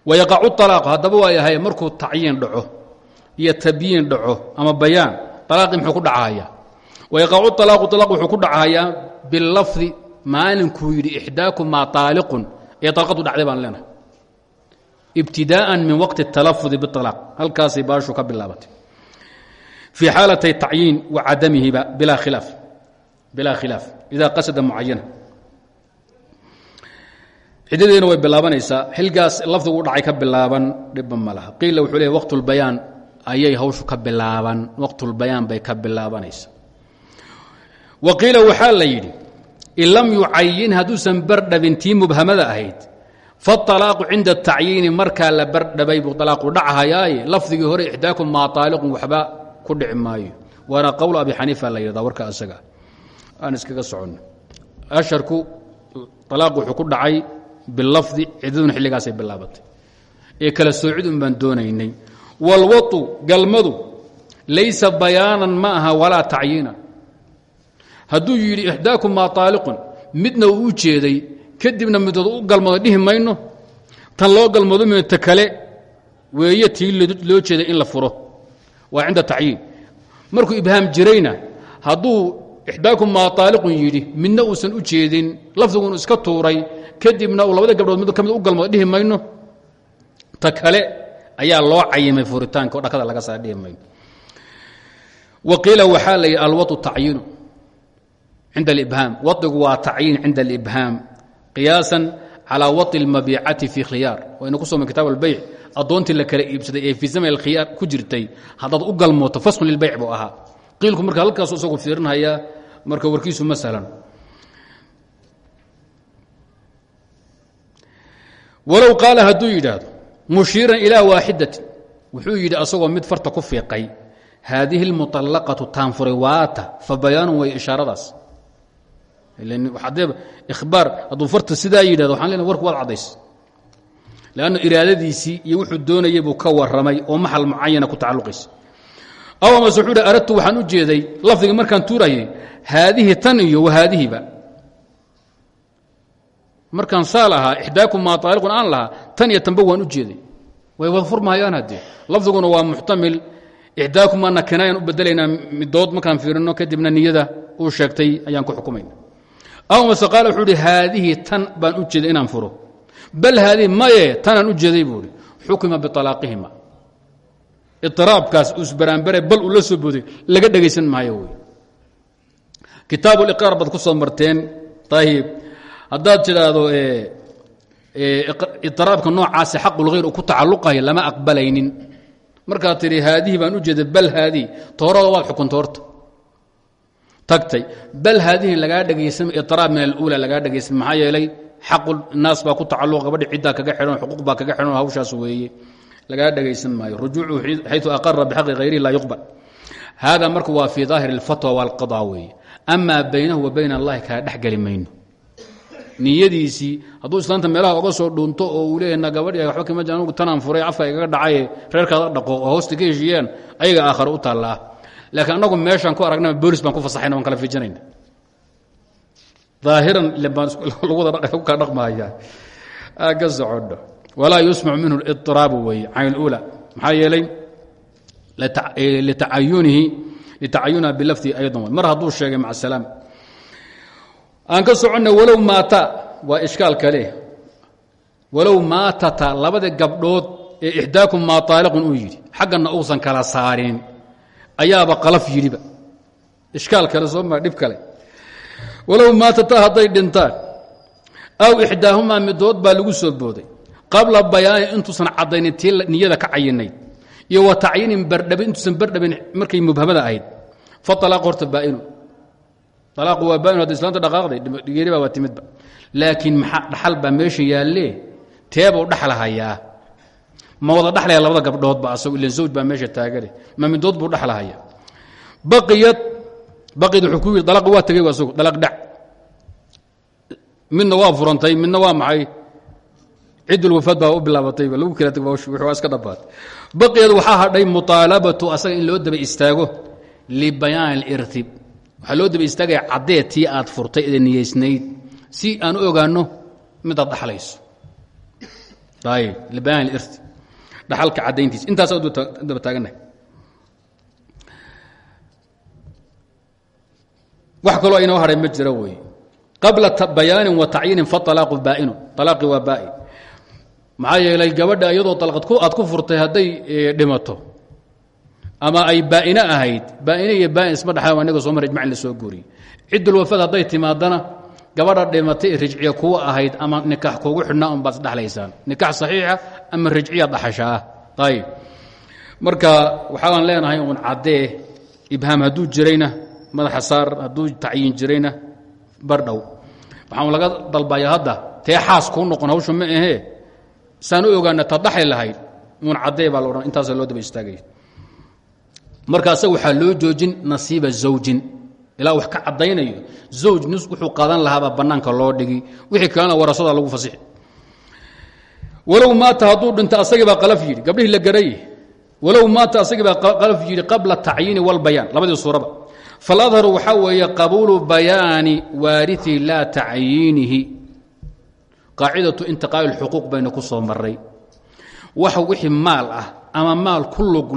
Wayaqacu alaaqu haddaba waa yahay markuu tacyiin dhaco iyo tabyiin dhaco ama bayaan alaaqii muxuu ku dhacahayaa wayaqacu alaaqu alaaq wuxuu ku dhacahayaa bilafdi maalinkuu yidhi ixdaakumaa taaliqun. Ee dalqadu dhacday baan leenahay. Ibtidaa'an min waqti اtalafudi bialaaq halkaasay baashu ka bilaabatay. Fii xaalatay tacyiin wa cadamihiba bilaa khilaaf. Bilaa khilaaf. Idaa qasada mucayana ciddadeena way bilaabanaysaa xilgaas lafdigu dhacay ka bilaaban dhibba ma laha. Wuxuu leey waqtulbayaan ayay hawshu ka bilaaban waqtulbayaan bay ka bilaabanaysa wa qiila waxaa la yidhi in lam yucayin hadduusan bardhabin tii mubhamada ahayd. Faalaaqu cinda tacyiini markaa la bardhabay buu alaaqu dhachayaaye lafdigii hore ixdaakum maa taaliqun waxba ku dhici maayo. Waana abi xaniifa la yidhahda warka asaga. Aan iskaga soconno asharku alaaq wuxuu ku dhacay bilafdi ciddaduna xilligaasay bilaabatay. Ee kala soocid un baan doonaynay wاlwau galmadu laysa bayaanan ma aha walaa tacyiinan hadduu yidhi ixdaakum maa taaliqun midna uu u jeeday kadibna midood u galmado dhihi mayno tan loo galmado minta kale weeye tii loo jeeday in la furo waa cinda tacyiin markuu ibhaam jirayna hadduu ixdaakum maa taaliqun yidhi midna uusan u jeedin lafdigunu iska tuuray kadibna uu labada gabdhood mid ka u galmado dhihi mayno ta kale ayaa loo cayimay furitaanka dhakada laga saa dhihi mayno wa waxaa la yidhi alwau tacyiinu cinda alibhaam. Waigu waa tacyiin cinda alibhaam qiyaasan calaa wai اlmabiicati fi khiyaar. Waynu ku soomay kitaab albeyc addoontii la kala iibsaday ee fii zaman alkhiyaar ku jirtay haddaad u galmooto faskun lilbeyc buu ahaa. Qiilku marka halkaasu isagu fiirinhayaa marka warkiisu ma sahlan walow qaala hadduu mushiiran ilaa waaxidatin wuxuu yidhi asagoo mid farta ku fiiqay haadihi اlmuطallaqatu taanfuray waata. Fa bayaanun way ishaaradaas. Ibaar hadduu farta sidaa yidhahdo waxaan lena warku waad caddays. Lannu iraadadiisii iyo wuxuu doonayay buu ka warramay oo maxal mucayana ku tacalluqaysa. Aw amase wuxuu hi aradtu waxaan u jeeday lafdigii markaan tuurayay haadihi tan iyo wahaadihiba markaan saa lahaa ixdaakum maa taaliqun aan lahaa tan iyo tanba waan u jeeday. Way wada furmahayaan haddee lafdiguna waa muxtamil. Ixdaakumaana kinaayan u bedelaynaa midood markaan fiirino kadibna niyada uu sheegtay ayaan ku xukumayna aw mase qaal wuxuu hi haadihi tan baan u jeeday inaan furo. Bal haadihi maye tanaan u jeeday buu hi xukima bialaaqihima iraabkaas usbaraanbare bal uu la soo booday laga dhegaysan maayo wy kitaab liqraar baad ku soo haddaad tidhaahdo iطiraabka noocaasi xaqulkhayr ku tacaluqayo lama aqbalaynin. Markaad tidhi haadihi baan u jeeda bal haadii toorada waad xukunta horta tagtay bal haadihi lagaa dhegaysan iraab min alula lagaa dhegaysan maxaa yeelay xaqu naas baa ku tacaluq gabadhi ciddaa kaga xidhan xuquuq baa kaga xidhan hawshaas weeye. Lagaa dhegaysan maayo. Rujuucu xayu aqara bixaqi hayrihi laa yuqbal. Haadaa marka waa fii daahir اlfatwa waalqada weeye. Amaa baynahu wa bayna allahi kaa dhexgeli niyadiisii hadduu islaanta meelaha oga soo dhuunto oo uu leeya gabadhi waba kama jir anugu tanaan furay afka igaga dhacaye reerkaada dhaqo oo hoosta ka heshiiyeen ayaga aakhare u taallaa. Laakiin annagu meeshaan ku aragnaba boolis baan ku fasaxayna waan kala fiijinayna aahiran lagu [LAUGHS] kala dhaqmahaya ka socodho walaa yusmac minhu اliraabu weeye can اlula maxaa yeelay? Litacayunihi litacayunha bilafdihi aydan mar hadduu sheegay maca salaam aan ka soconna walow maata waa ishkaal kale. Walow maatata labada gabdhood ee ixdaakum maa taaliqun uu yidhi xaggana uusan kala saarin. Ayaaba qalaf yidhiba. Ishkaal kale soo maa dhib kale. Walow maatata hadday dhintaan aw ixdaahumaa midood baa lagu soo booday. Qabla bayaani intuusan caddaynin tii niyada ka cayinayd iyo wa tacyiinin bardhabin intuusan bardhabin markay mubhamada ahayd. Fa alaaq horta baa'inu alaaqu waa baa'inu hadda islaanta dhaqaaqday geeri baa waa timidba laakiin maxaa dhaxal baa meesha yaallee teebuu dhaxlahayaa ma wada dhaxlaya labada gabdhoodba asago ilan zawj baa meesha taagane ma midood buu dhaxlahaya baqiyad baqiyad wuxuu ku yidhi dalaqi waa tegey asagu dalaq dhac midna waa furantay midna waa maxay ciddulwafaad baa u bilaabatayba lagu kala teg waa iska dhabaatay baqiyad waxaa hadhay muطaalabatu asaga in loo daba istaago libayaan اlirtib waxaa loo daba istaagaya caddee aad furtay ee niyeysnayd. Si aan u ogaanno midaad dhaxlayso. Ayb libayaan اlirtib dhaxalka caddayntiisa intaasa daba taagannahay wax kaloo inoo hadhay ma jira weeye. Qabla bayaanin wa tacyiinin faalaaqu baa'inu. Alaaqi waa baa'in maxaa yeelay gabadha iyadoo dalqad aad ku furtay hadday dhimato ama ay baa'ine ahayd baa'ine iyo baa'in isma dhexaa inaga soo mar ijmacin la soo guuriyey. Ciddulwafaad hadday timaadana gabadha dhimatay rajciya kuwa ahayd ama nikaax kuugu xidhnaa un baad isdhexlaysaan nikaax saxiixa ama rajciya dhaxashaa. Ayb marka waxaan leenahay uun caddee ibhaam hadduu jirayna madaxa saar hadduu tacyiin jirayna bardhow waxaan laga dalbaya hadda tee xaas kuu noqon ma ahee? Saan ogaana ta lahayd. Uun caddee baa laodhan intaasa loo daba istaagaya marka asaga waxaa loo joojin nasiiba zawjin. Ilaa wax ka caddaynayo zawj nis wuxuu qaadan lahaabaa bannaanka loo dhigi. Wixii kalena warasada lagu fasixi walow maata hadduu dhinto asagii baa qalaf yidhi gabdhihii la garay. Walow maata asagii baa qalaf yidhi qabla tacyiini walbayaan labadii suuraba. Faladharu waxaa weeye qabuulu bayaani waariثi laa tacyiinihi. Qaacidatu intiqaa'i اlxuquuq baynu ku soo maray wax wixii maal ah ama maal ku lug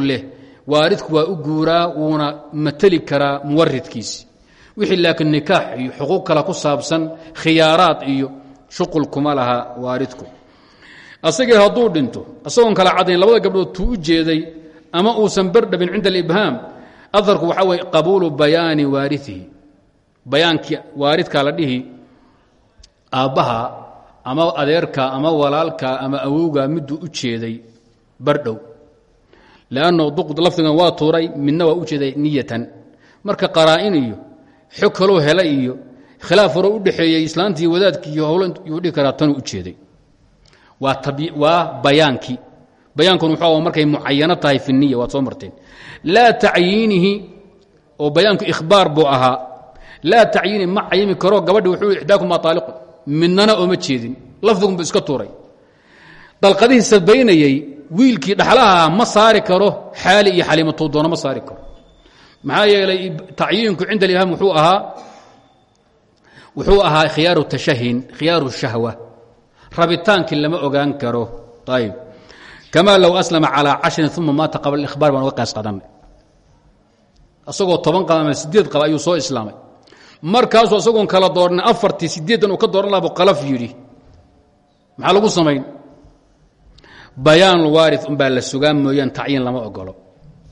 waaridku waa u guuraa wuuna mateli karaa muwaridkiisi. Wixii laakiin nikaax iyo xuquuq kale ku saabsan khiyaaraad iyo shuqul kuma laha waaridku asagii hadduu dhinto asagoon kala caddayn labada gabdhood tuu u jeeday ama uusan berdhabin cinda alibhaam aharku waxaa weye qabuulu bayaani waariihi bayaankii waaridka la dhihi aabbaha ama adeerka ama walaalka ama awowga miduu u jeeday bardhow lanno lafdigan waa tuuray midna waa u jeeday niyatan marka qaraa'in iyo xog kaloo helay iyo khilaaf u dhexeeyey islaantii wadaadkii iyo howlo yuu dhihi karaa u jeeday waa bayaankii bayaankun wuxuu markay mucayano tahay fi niya soo marteen laa tacyiinihi oo bayaanku ikhbaar buu ahaa laa tacyiini ma cayimi karo gabadhi wuxuu ixdaakumaa taaliqun midnana ooma jeedin lafdigunbu iska tuuray dalqadihii sabaynayey wiilkii dhaxlaha ma saari karo xaali iyo xaliimatuu doono ma saari karo. Maxaa yeelay tacyiinku cinda aliham wuxuu ahaa wuxuu ahaa khiyaaru tashahin khiyaaru shahwa. Rabitaankii lama ogaan karo. Ayb kamaa low aslama calىa cashrin uma maata qabla اlihbaar baan uga qaas qadanay isagoo toban qaba ama sideed qaba ayuu soo islaamay. Markaasuu isagoon kala doornay afartii sideeddan uu ka dooran laha qalaf yidhi. Maxaa lagu samayn bayaanulwaari umbaa la sugaa mooyaan tacyiin lama ogolo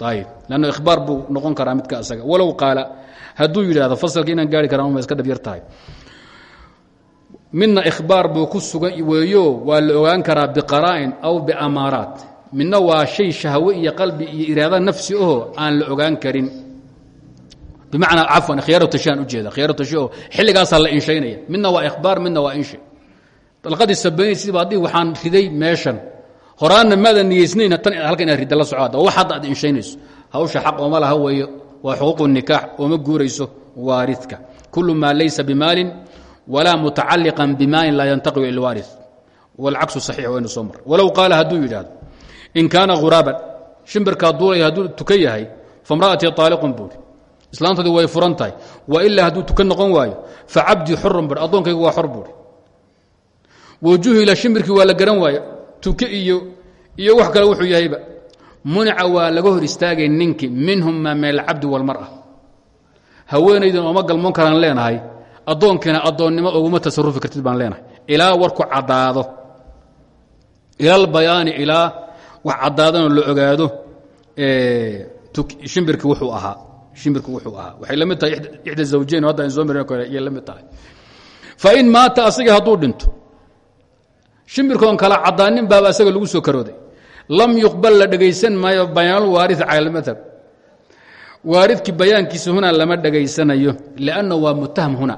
ayb lanno ikhbaar buu noqon karaa midka isaga walow qaala hadduu yidhahdo fasalka inaan gaari karaan uma iska dhab yar tahay. Midna ikhbaar buu ku sugan weeyo waa la ogaan karaa biqaraa'in aw biamaaraat. Midna waa shay shahwe iyo qalbi iyo iraada nafsi aho aan la ogaan karin. Bimacnaa cafwan khiyaaru tashiaan ujeeda khiyaaru tashi oo xilligaasaa la inshaynaya. Midna waa ikhbaar midna waa inshay. Dalqadii sabaynaysiba haddii waxaan riday meeshan horaanna maadan niyeysnayn tan halka inaad ridda la socoada wax hadda aad inshaynayso hawsha xaq ooma laha weeye waa xuquuqu nikaax. Ooma guurayso waaridka. Kullu maa laysa bimaalin walaa mutacaliqan bimaalin laa yantaqiu ilwaari walcaksu saxiix waynu soo mar walow qaala hadduu yidhaahdo in kaana huraaban shimbirkaa duulaya hadduu tukan yahay famra'atii taaliqun buuri. Islaantadii way furan tahay. Wa ilaa hadduu tukan noqon waayo fa cabdii xurun buuri. Addoonkaygu waa xor buuri. Wajuhila shimbirkii waa la garan waaye tuke iyo wax kale wuxuu yahayba. Munica waa laga hor istaagay ninkii minhuma min alcabdi wاlmar'a haweenaydan ooma galmoon karaan leenahay addoonkiina addoonnimo oguma tasarufi kartid baan leenahay. Ilaa warku caddaado. Ilal bayaani ilaa wax caddaadanoo la ogaado shimbirki wuxuu ahaa shimbirku wuxuu ahaa. Waxay la tahay ixda zawjayn hadda an soo kore iyay la mid tahay. Fain maata asaga hadduu dhinto shimbirkoon kala caddaanin baaba asaga lagu soo karooday. Lam yuqbal la dhegaysan maayo bayaanulwaari cala almadhab waaridkii bayaankiisa huna lama dhegaysanayo lianna waa mutaham huna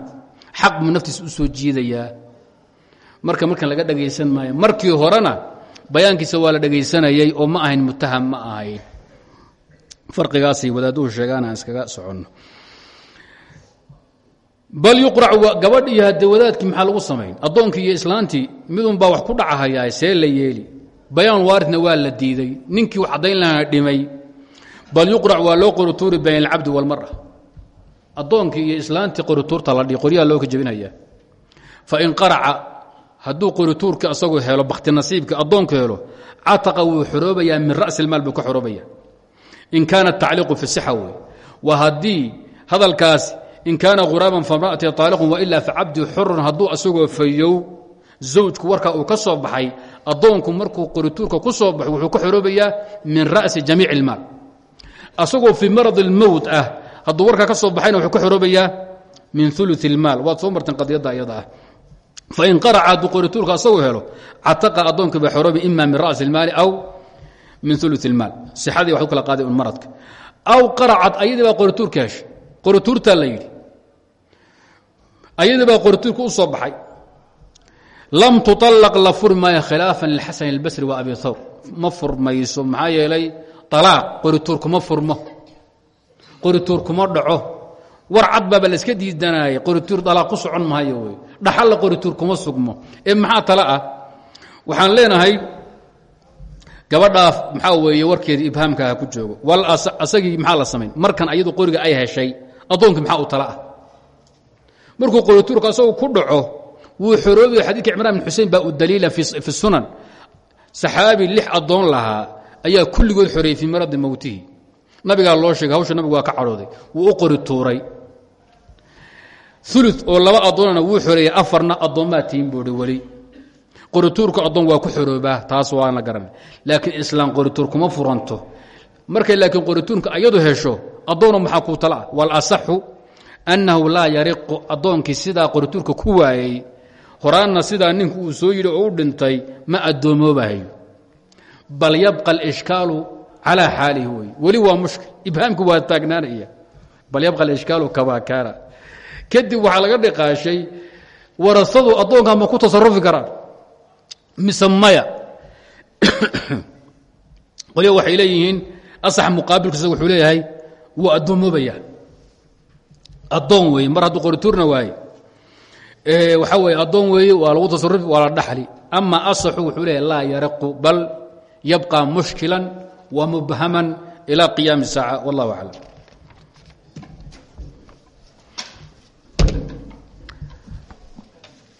xaq buu naftiisa u soo jiidayaa. Marka markan laga dhegaysan maayo markii horena bayaankiisa waa la dhegaysanayay oo ma ahayn mutaham ma ahayn. Farqigaasay wadaaduhu sheegaan aan iskaga soconno bal yuqrac gabadh iyo wadaadkii maxaa lagu samayn? Addoonkii iyo islaantii midunbaa wax ku dhacahayaa see la yeeli. Bayaan waa la diiday. Ninkii wax caddayn lahaa dhimay. Bal yuqrac waa loo qorituuri bayn alcabdi walmara. Addoonkii iyo islaantii qorituurta la dhi qoryaha loo ka jebinaya. Fain qaraca hadduu qorituurka asagoo helo bakhti nasiibka addoonku helo cataqa wuu xoroobayaa min ra'si ilmaal buu ka xoroobaya in kaana tacliiqu fi sixa wey waa haddii hadalkaas in kaana huraaban famraati aalqun wailaa facabdi xurun hadduu asagoo fayow zawjku warkaa uu ka soo markuu qorituurka ku wuxuu ka xoroobayaa min ra'si jamiic ilmaal. Asagoo fii marad ilmowt ah hadduu warkaa ka wuxuu ka xoroobayaa min ulu ilmaal. Waad soo marteen qadiyadda iyada ah. Fain qaraca qorituurka asagu helo cataqa addoonkii baa xoroobi ima min ra'si ilmaali aw min ulu ilmaal. Sixadii wax u kala qaaday maradka. Aw qaracad ayadii baa qorituurka heshay ayadii baa soo baxay. Lam tuطalaq la furi maayo khilaafan lilxasan اlbasri wa abi thawr. Ma furmayso maxaa yeelay alaaq qorituur kuma furmo. Qorituur kuma dhaco. War cad baaba iska diidanayay qorituur alaaq ku socon maayo wey. Dhaxalla qorituur sugmo. Ee maxaa tale ah? Waxaan leenahay gabadhaaf maxaa weeye warkeedii ibhaamkaaha ku joogo. Wal asagii maxaa la samayn? Markan ayadu qoriga ay heshay addoonkii maxaa u tala ah markuu qorituurka asagu ku dhaco wuu xoroobiyo xadiidka cimraan bin xusein baa u daliila fi sunan. Saxaabi lix addoon lahaa ayaa kulligood xoreeyey fii maradi mowtihi nabigaa loo sheegay hawsha nabigu waa ka cadhooday wuu u qori tuuray. Ulu oo laba addoonana wuu xoreeyey afarna addoommaa tiin buuhi weli. Qorituurku addoon waa ku xoroobaa taas waana garan laakiin islaam qorituur kuma furanto. Markay laakiin qorituurka ayadu hesho addoona maxaa kuu tala ah walasaxu annahu laa yariqu addoonkii sidaa qorituurka ku waayey horaanna sidaa ninku uu soo yidhi oo u dhintay ma addoommoobahayo bal yabqa alishkaalu calaa xaalihi wey weli waa mushkil. Ibhaamku waa taagnaanaya bal yabqa alishkaalu kamaa kaana kadib waxaa laga dhiqaashay warasadu addoonkaa ma ku tasarufi karaan? Mise maya? [COUGHS] Qolyo waxay leeyihiin asax muqaabilkiisa wuxuu leeyahay wuu addoomoobaya adoon weye mar hadduu qorituurna waaye. Waxaa weye addoon weeye waa lagu tasaruf waa la dhaxli. Ama asaxu wuxuu leeya laa yaraqu bal yabqa mushkilan wa mubhaman ilaa qiyaami saaca. Wallah aclam